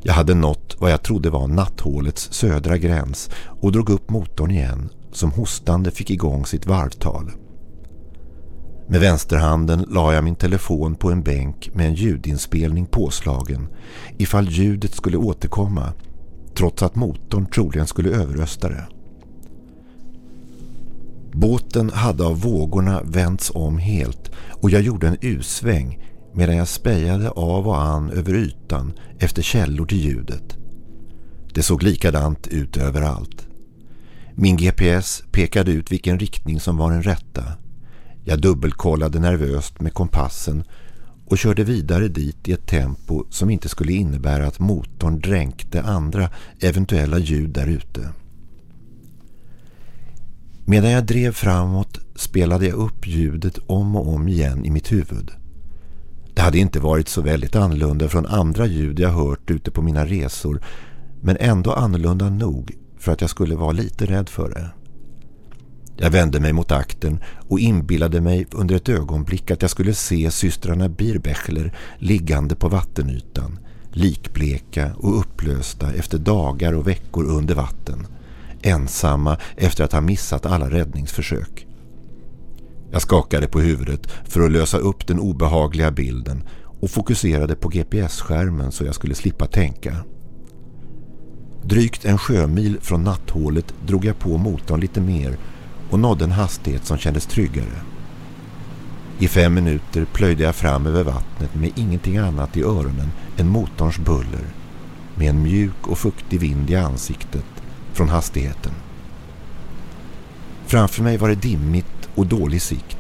Jag hade nått vad jag trodde var natthålets södra gräns och drog upp motorn igen som hostande fick igång sitt varvtal. Med vänsterhanden la jag min telefon på en bänk med en ljudinspelning påslagen ifall ljudet skulle återkomma trots att motorn troligen skulle överrösta det. Båten hade av vågorna vänts om helt och jag gjorde en usväng medan jag spejade av och an över ytan efter källor till ljudet. Det såg likadant ut överallt. Min GPS pekade ut vilken riktning som var den rätta. Jag dubbelkollade nervöst med kompassen och körde vidare dit i ett tempo som inte skulle innebära att motorn dränkte andra eventuella ljud där ute. Medan jag drev framåt spelade jag upp ljudet om och om igen i mitt huvud. Det hade inte varit så väldigt annorlunda från andra ljud jag hört ute på mina resor men ändå annorlunda nog för att jag skulle vara lite rädd för det. Jag vände mig mot akten och inbillade mig under ett ögonblick att jag skulle se systrarna Birbechler liggande på vattenytan, likbleka och upplösta efter dagar och veckor under vatten, ensamma efter att ha missat alla räddningsförsök. Jag skakade på huvudet för att lösa upp den obehagliga bilden och fokuserade på GPS-skärmen så jag skulle slippa tänka. Drygt en sjömil från natthålet drog jag på motorn lite mer och nådde en hastighet som kändes tryggare. I fem minuter plöjde jag fram över vattnet med ingenting annat i öronen än motorns buller med en mjuk och fuktig vind i ansiktet från hastigheten. Framför mig var det dimmigt och dålig sikt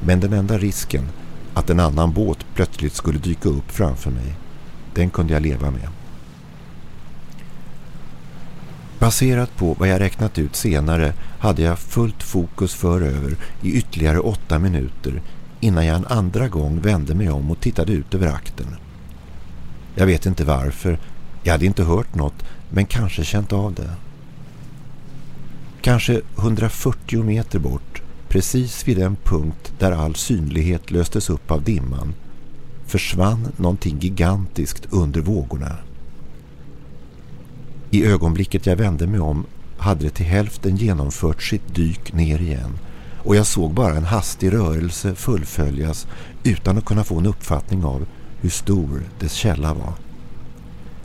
men den enda risken att en annan båt plötsligt skulle dyka upp framför mig den kunde jag leva med. Baserat på vad jag räknat ut senare hade jag fullt fokus för över i ytterligare åtta minuter innan jag en andra gång vände mig om och tittade ut över akten. Jag vet inte varför, jag hade inte hört något men kanske känt av det. Kanske 140 meter bort, precis vid den punkt där all synlighet löstes upp av dimman, försvann någonting gigantiskt under vågorna. I ögonblicket jag vände mig om hade det till hälften genomfört sitt dyk ner igen och jag såg bara en hastig rörelse fullföljas utan att kunna få en uppfattning av hur stor dess källa var.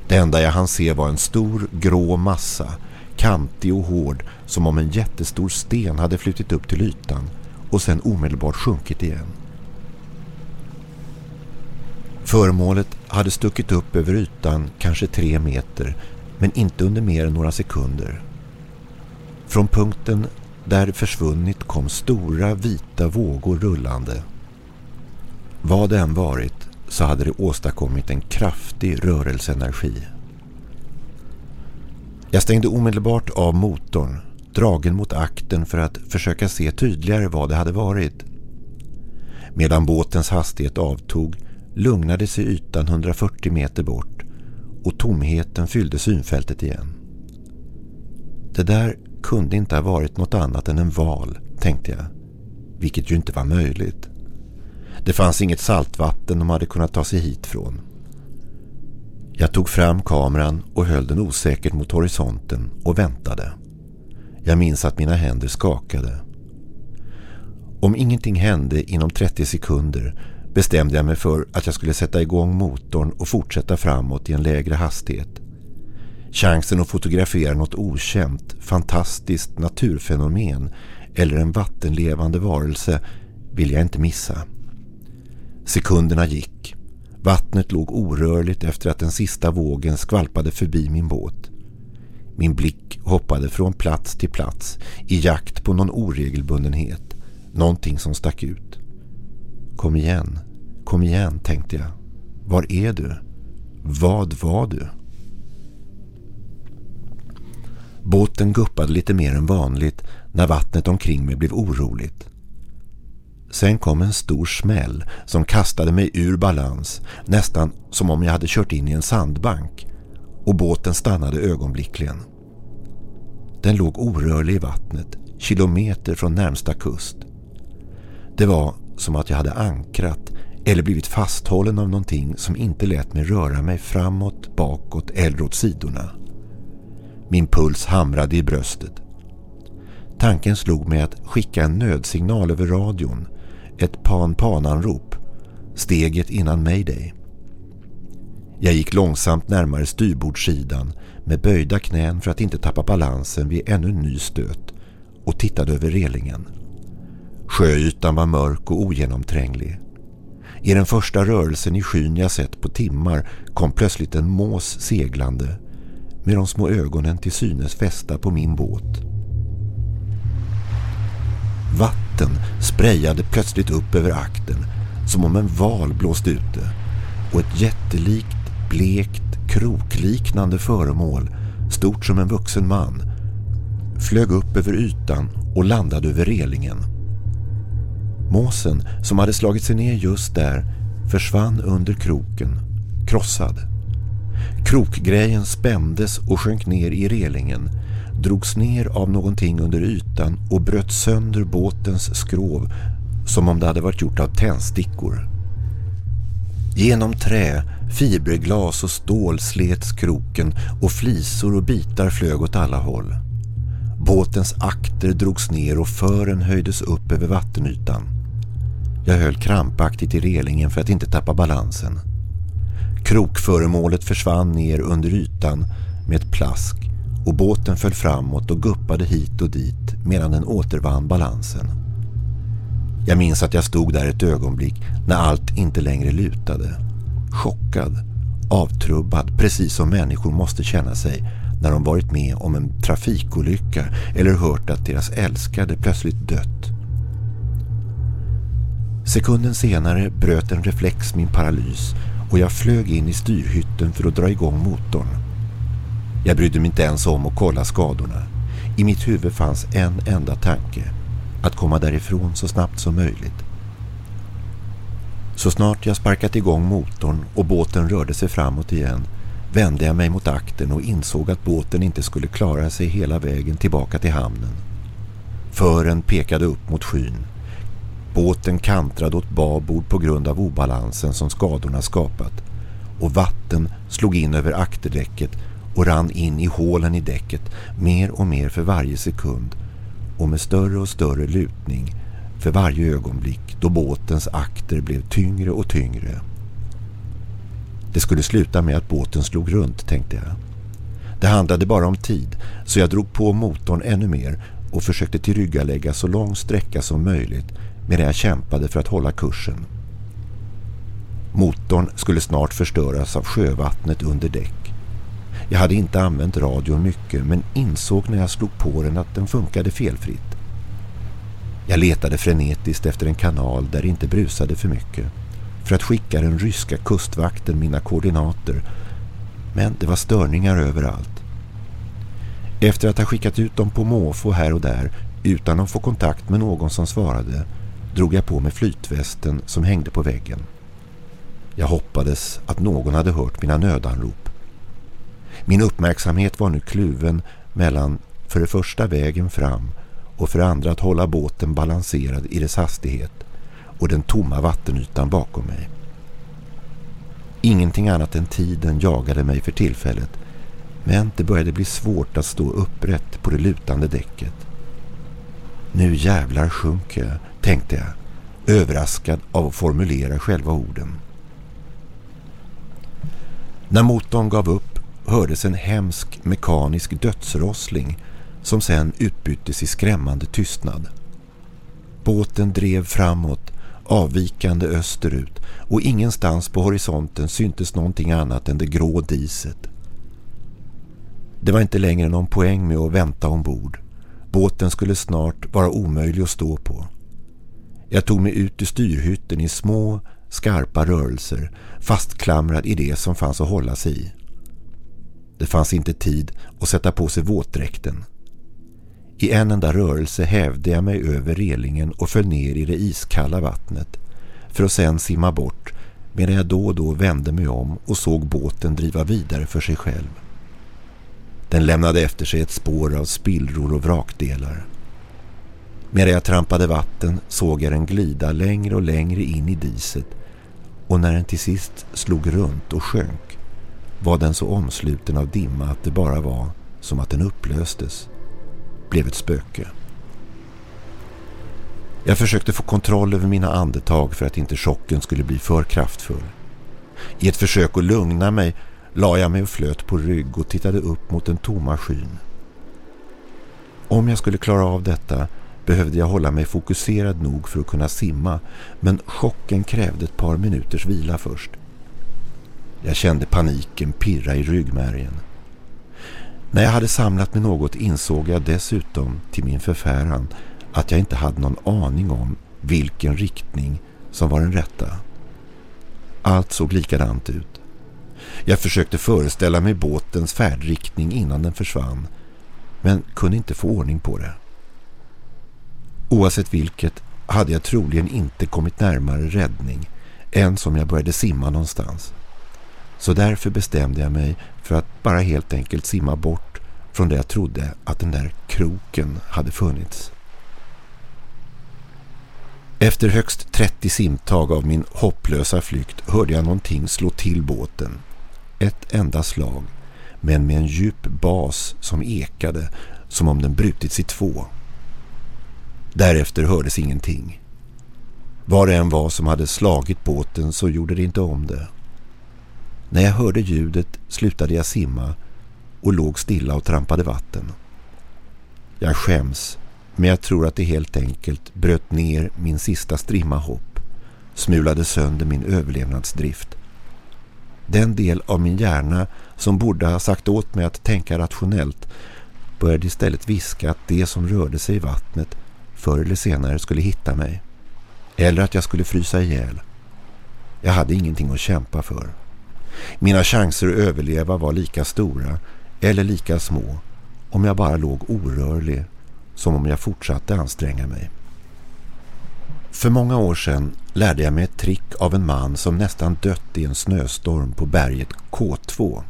Det enda jag hann se var en stor grå massa, kantig och hård som om en jättestor sten hade flyttit upp till ytan och sen omedelbart sjunkit igen. Föremålet hade stuckit upp över ytan kanske tre meter men inte under mer än några sekunder. Från punkten där försvunnit kom stora vita vågor rullande. Vad det än varit så hade det åstadkommit en kraftig rörelseenergi. Jag stängde omedelbart av motorn, dragen mot akten för att försöka se tydligare vad det hade varit. Medan båtens hastighet avtog lugnade sig ytan 140 meter bort och tomheten fyllde synfältet igen. Det där kunde inte ha varit något annat än en val, tänkte jag. Vilket ju inte var möjligt. Det fanns inget saltvatten de hade kunnat ta sig hit från. Jag tog fram kameran och höll den osäkert mot horisonten och väntade. Jag minns att mina händer skakade. Om ingenting hände inom 30 sekunder bestämde jag mig för att jag skulle sätta igång motorn och fortsätta framåt i en lägre hastighet. Chansen att fotografera något okänt, fantastiskt naturfenomen eller en vattenlevande varelse vill jag inte missa. Sekunderna gick. Vattnet låg orörligt efter att den sista vågen skvalpade förbi min båt. Min blick hoppade från plats till plats i jakt på någon oregelbundenhet. Någonting som stack ut. Kom igen, kom igen, tänkte jag. Var är du? Vad var du? Båten guppade lite mer än vanligt när vattnet omkring mig blev oroligt. Sen kom en stor smäll som kastade mig ur balans, nästan som om jag hade kört in i en sandbank och båten stannade ögonblickligen. Den låg orörlig i vattnet, kilometer från närmsta kust. Det var som att jag hade ankrat eller blivit fasthållen av någonting som inte lät mig röra mig framåt, bakåt eller åt sidorna. Min puls hamrade i bröstet. Tanken slog mig att skicka en nödsignal över radion, ett pan-pan-anrop, steget innan Mayday. Jag gick långsamt närmare styrbordssidan med böjda knän för att inte tappa balansen vid ännu en ny stöt och tittade över relingen. Sjöytan var mörk och ogenomtränglig. I den första rörelsen i skyn jag sett på timmar kom plötsligt en mås seglande med de små ögonen till synes fästa på min båt. Vatten sprayade plötsligt upp över akten som om en val blåst ute och ett jättelikt, blekt, krokliknande föremål, stort som en vuxen man, flög upp över ytan och landade över relingen. Måsen som hade slagit sig ner just där försvann under kroken, krossad. Krokgrejen spändes och sjönk ner i relingen, drogs ner av någonting under ytan och bröt sönder båtens skrov som om det hade varit gjort av tändstickor. Genom trä, fiberglas och stål slets kroken och flisor och bitar flög åt alla håll. Båtens akter drogs ner och fören höjdes upp över vattenytan. Jag höll krampaktigt i relingen för att inte tappa balansen. Krokföremålet försvann ner under ytan med ett plask och båten föll framåt och guppade hit och dit medan den återvann balansen. Jag minns att jag stod där ett ögonblick när allt inte längre lutade. Chockad, avtrubbad, precis som människor måste känna sig när de varit med om en trafikolycka eller hört att deras älskade plötsligt dött. Sekunden senare bröt en reflex min paralys och jag flög in i styrhytten för att dra igång motorn. Jag brydde mig inte ens om att kolla skadorna. I mitt huvud fanns en enda tanke. Att komma därifrån så snabbt som möjligt. Så snart jag sparkat igång motorn och båten rörde sig framåt igen vände jag mig mot akten och insåg att båten inte skulle klara sig hela vägen tillbaka till hamnen. Fören pekade upp mot skyn. Båten kantrade åt babord på grund av obalansen som skadorna skapat och vatten slog in över akterdäcket och rann in i hålen i däcket mer och mer för varje sekund och med större och större lutning för varje ögonblick då båtens akter blev tyngre och tyngre. Det skulle sluta med att båten slog runt, tänkte jag. Det handlade bara om tid, så jag drog på motorn ännu mer och försökte tillryggalägga så lång sträcka som möjligt medan jag kämpade för att hålla kursen. Motorn skulle snart förstöras av sjövattnet under däck. Jag hade inte använt radion mycket men insåg när jag slog på den att den funkade felfritt. Jag letade frenetiskt efter en kanal där det inte brusade för mycket för att skicka den ryska kustvakten mina koordinater men det var störningar överallt. Efter att ha skickat ut dem på måfå här och där utan att få kontakt med någon som svarade drog jag på mig flytvästen som hängde på väggen. Jag hoppades att någon hade hört mina nödanrop. Min uppmärksamhet var nu kluven mellan för det första vägen fram och för det andra att hålla båten balanserad i dess hastighet och den tomma vattenytan bakom mig. Ingenting annat än tiden jagade mig för tillfället men det började bli svårt att stå upprätt på det lutande däcket. Nu jävlar sjunker jag, tänkte jag, överraskad av att formulera själva orden. När motorn gav upp hördes en hemsk mekanisk dödsrossling som sen utbyttes i skrämmande tystnad. Båten drev framåt, avvikande österut och ingenstans på horisonten syntes någonting annat än det grå diset. Det var inte längre någon poäng med att vänta ombord. Båten skulle snart vara omöjlig att stå på. Jag tog mig ut ur styrhytten i små, skarpa rörelser, fastklamrad i det som fanns att hålla sig i. Det fanns inte tid att sätta på sig våtdräkten. I en enda rörelse hävde jag mig över relingen och föll ner i det iskalla vattnet för att sedan simma bort medan jag då och då vände mig om och såg båten driva vidare för sig själv. Den lämnade efter sig ett spår av spillror och vrakdelar. Medan jag trampade vatten såg jag den glida längre och längre in i diset och när den till sist slog runt och sjönk var den så omsluten av dimma att det bara var som att den upplöstes, blev ett spöke. Jag försökte få kontroll över mina andetag för att inte chocken skulle bli för kraftfull. I ett försök att lugna mig la jag mig och flöt på rygg och tittade upp mot den tomma skyn. Om jag skulle klara av detta behövde jag hålla mig fokuserad nog för att kunna simma men chocken krävde ett par minuters vila först. Jag kände paniken pirra i ryggmärgen. När jag hade samlat mig något insåg jag dessutom till min förfäran att jag inte hade någon aning om vilken riktning som var den rätta. Allt såg likadant ut. Jag försökte föreställa mig båtens färdriktning innan den försvann men kunde inte få ordning på det. Oavsett vilket hade jag troligen inte kommit närmare räddning än som jag började simma någonstans. Så därför bestämde jag mig för att bara helt enkelt simma bort från där jag trodde att den där kroken hade funnits. Efter högst 30 simtag av min hopplösa flykt hörde jag någonting slå till båten. Ett enda slag, men med en djup bas som ekade som om den brutits i två. Därefter hördes ingenting. Var det en var som hade slagit båten så gjorde det inte om det. När jag hörde ljudet slutade jag simma och låg stilla och trampade vatten. Jag skäms, men jag tror att det helt enkelt bröt ner min sista strimma hopp, smulade sönder min överlevnadsdrift. Den del av min hjärna som borde ha sagt åt mig att tänka rationellt började istället viska att det som rörde sig i vattnet förr eller senare skulle hitta mig. Eller att jag skulle frysa ihjäl. Jag hade ingenting att kämpa för. Mina chanser att överleva var lika stora eller lika små om jag bara låg orörlig som om jag fortsatte anstränga mig. För många år sedan lärde jag mig ett trick av en man som nästan dött i en snöstorm på berget K2.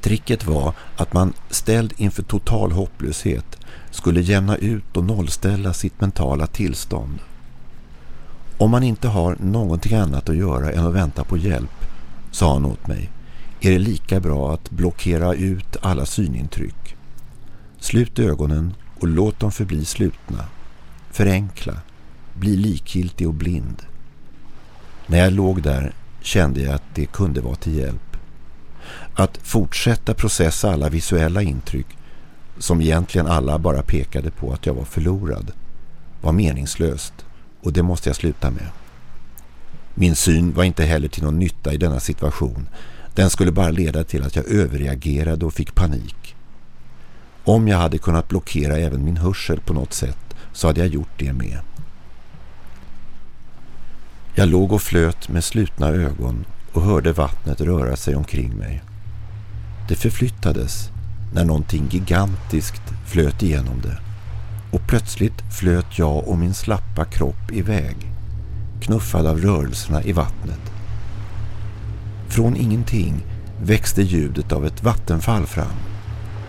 Tricket var att man ställd inför total hopplöshet skulle jämna ut och nollställa sitt mentala tillstånd. Om man inte har någonting annat att göra än att vänta på hjälp, sa han åt mig, är det lika bra att blockera ut alla synintryck. Slut ögonen och låt dem förbli slutna. Förenkla. Bli likgiltig och blind. När jag låg där kände jag att det kunde vara till hjälp. Att fortsätta processa alla visuella intryck som egentligen alla bara pekade på att jag var förlorad var meningslöst och det måste jag sluta med. Min syn var inte heller till någon nytta i denna situation. Den skulle bara leda till att jag överreagerade och fick panik. Om jag hade kunnat blockera även min hörsel på något sätt så hade jag gjort det med. Jag låg och flöt med slutna ögon och hörde vattnet röra sig omkring mig. Det förflyttades när någonting gigantiskt flöt igenom det och plötsligt flöt jag och min slappa kropp iväg, knuffad av rörelserna i vattnet. Från ingenting växte ljudet av ett vattenfall fram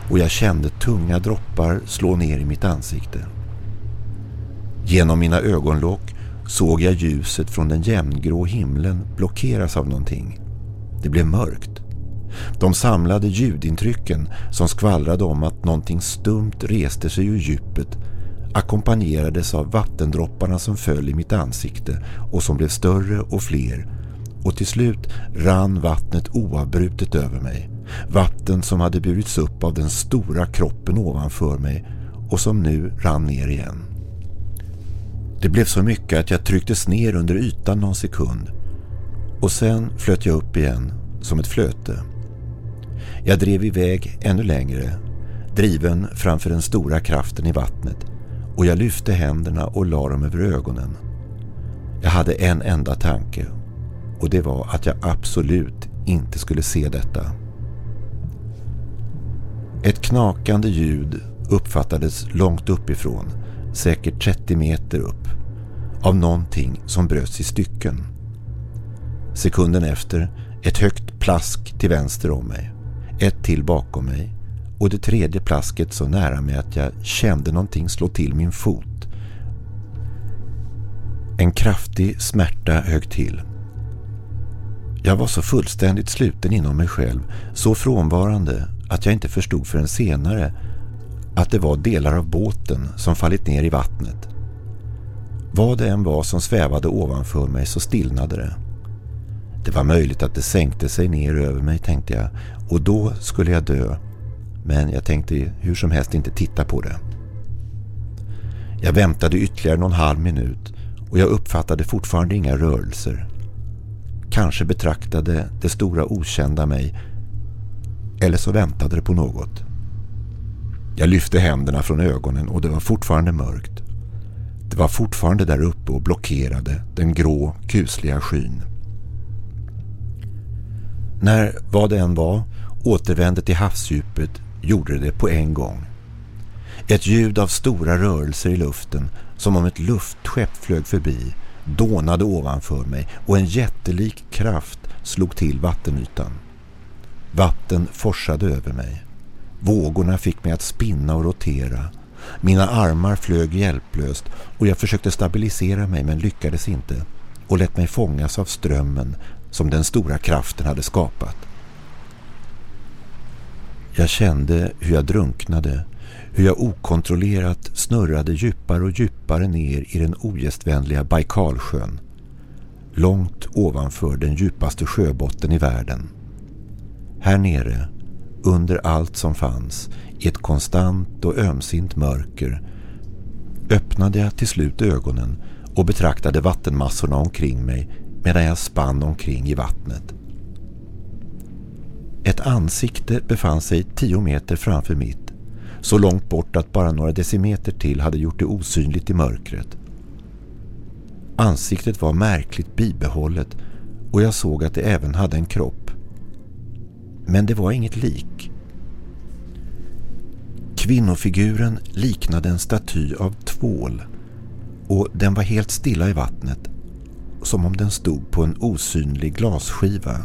och jag kände tunga droppar slå ner i mitt ansikte. Genom mina ögonlock såg jag ljuset från den jämngrå himlen blockeras av någonting. Det blev mörkt. De samlade ljudintrycken som skvallrade om att någonting stumt reste sig ur djupet ackompanjerades av vattendropparna som föll i mitt ansikte och som blev större och fler och till slut rann vattnet oavbrutet över mig. Vatten som hade burits upp av den stora kroppen ovanför mig och som nu rann ner igen. Det blev så mycket att jag trycktes ner under ytan någon sekund och sen flöt jag upp igen som ett flöte. Jag drev iväg ännu längre, driven framför den stora kraften i vattnet och jag lyfte händerna och la dem över ögonen. Jag hade en enda tanke och det var att jag absolut inte skulle se detta. Ett knakande ljud uppfattades långt uppifrån, säkert 30 meter upp, av någonting som bröts i stycken. Sekunden efter ett högt plask till vänster om mig, ett till bakom mig och det tredje plasket så nära mig att jag kände någonting slå till min fot. En kraftig smärta hög till. Jag var så fullständigt sluten inom mig själv, så frånvarande att jag inte förstod förrän senare att det var delar av båten som fallit ner i vattnet. Vad det än var som svävade ovanför mig så stillnade det. Det var möjligt att det sänkte sig ner över mig tänkte jag och då skulle jag dö. Men jag tänkte hur som helst inte titta på det. Jag väntade ytterligare någon halv minut och jag uppfattade fortfarande inga rörelser. Kanske betraktade det stora okända mig eller så väntade det på något. Jag lyfte händerna från ögonen och det var fortfarande mörkt. Det var fortfarande där uppe och blockerade den grå, kusliga skyn. När vad det än var återvände till havsdjupet gjorde det på en gång. Ett ljud av stora rörelser i luften som om ett luftskepp flög förbi dånade ovanför mig och en jättelik kraft slog till vattenytan. Vatten forsade över mig. Vågorna fick mig att spinna och rotera. Mina armar flög hjälplöst och jag försökte stabilisera mig men lyckades inte och lät mig fångas av strömmen som den stora kraften hade skapat. Jag kände hur jag drunknade, hur jag okontrollerat snurrade djupare och djupare ner i den ogästvänliga Baikalsjön, långt ovanför den djupaste sjöbotten i världen. Här nere, under allt som fanns, i ett konstant och ömsint mörker, öppnade jag till slut ögonen och betraktade vattenmassorna omkring mig medan jag spann omkring i vattnet. Ett ansikte befann sig tio meter framför mitt, så långt bort att bara några decimeter till hade gjort det osynligt i mörkret. Ansiktet var märkligt bibehållet och jag såg att det även hade en kropp. Men det var inget lik. Kvinnofiguren liknade en staty av tvål och den var helt stilla i vattnet som om den stod på en osynlig glasskiva.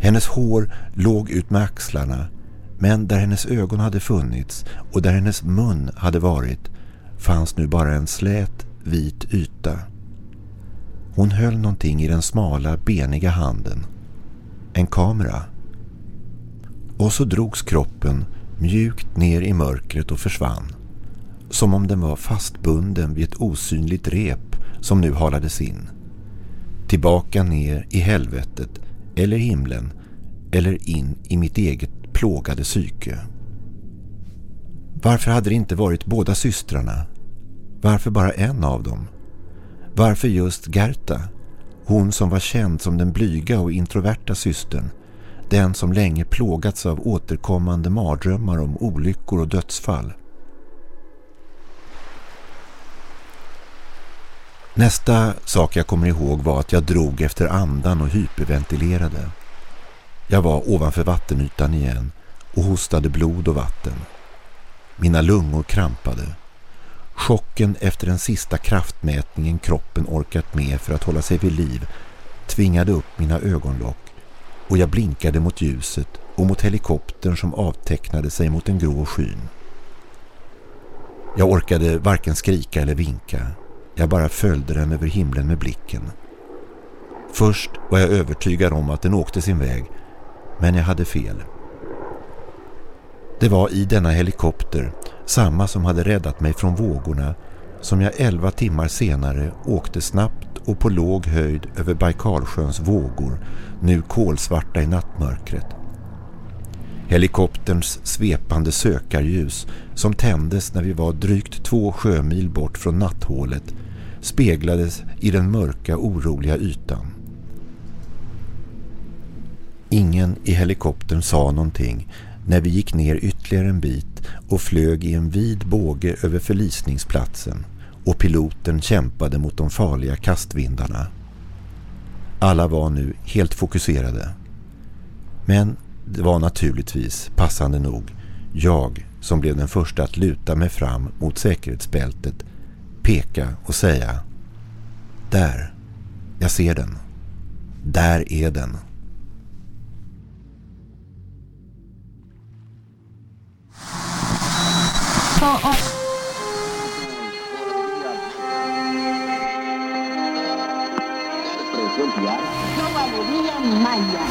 Hennes hår låg ut med axlarna men där hennes ögon hade funnits och där hennes mun hade varit fanns nu bara en slät vit yta. Hon höll någonting i den smala beniga handen. En kamera. Och så drogs kroppen mjukt ner i mörkret och försvann. Som om den var fastbunden vid ett osynligt rep som nu halades in. Tillbaka ner i helvetet eller himlen eller in i mitt eget plågade psyke. Varför hade det inte varit båda systrarna? Varför bara en av dem? Varför just Gerta? Hon som var känd som den blyga och introverta systern. Den som länge plågats av återkommande mardrömmar om olyckor och dödsfall. Nästa sak jag kommer ihåg var att jag drog efter andan och hyperventilerade. Jag var ovanför vattenytan igen och hostade blod och vatten. Mina lungor krampade. Chocken efter den sista kraftmätningen kroppen orkat med för att hålla sig vid liv tvingade upp mina ögonlock och jag blinkade mot ljuset och mot helikoptern som avtecknade sig mot en grå skyn. Jag orkade varken skrika eller vinka. Jag bara följde den över himlen med blicken. Först var jag övertygad om att den åkte sin väg, men jag hade fel. Det var i denna helikopter, samma som hade räddat mig från vågorna, som jag elva timmar senare åkte snabbt och på låg höjd över Baikalsjöns vågor, nu kolsvarta i nattmörkret. Helikopterns svepande sökarljus som tändes när vi var drygt två sjömil bort från natthålet speglades i den mörka oroliga ytan. Ingen i helikoptern sa någonting när vi gick ner ytterligare en bit och flög i en vid båge över förlisningsplatsen och piloten kämpade mot de farliga kastvindarna. Alla var nu helt fokuserade. Men det var naturligtvis, passande nog, jag som blev den första att luta mig fram mot säkerhetsbältet, peka och säga Där, jag ser den. Där är den. Yo valería maya.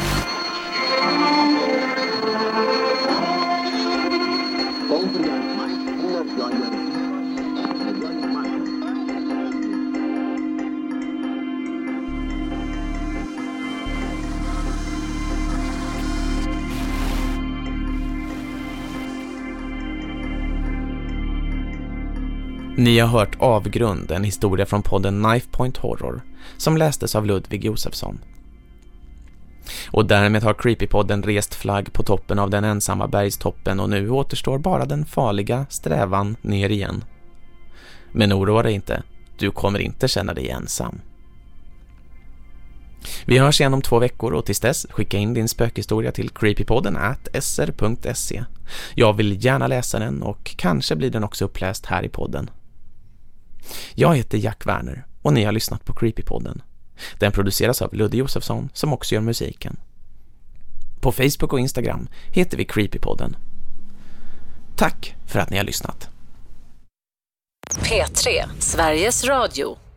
Ni har hört Avgrund, en historia från podden Knife Point Horror, som lästes av Ludvig Josefsson. Och därmed har Creepypodden rest flagg på toppen av den ensamma bergstoppen och nu återstår bara den farliga strävan ner igen. Men oroa dig inte, du kommer inte känna dig ensam. Vi hörs igen om två veckor och tills dess skicka in din spökhistoria till creepypodden at sr.se. Jag vill gärna läsa den och kanske blir den också uppläst här i podden. Jag heter Jack Werner och ni har lyssnat på Creepypodden. Den produceras av Ludde Josefsson som också gör musiken. På Facebook och Instagram heter vi Creepypodden. Tack för att ni har lyssnat. P3, Sveriges Radio.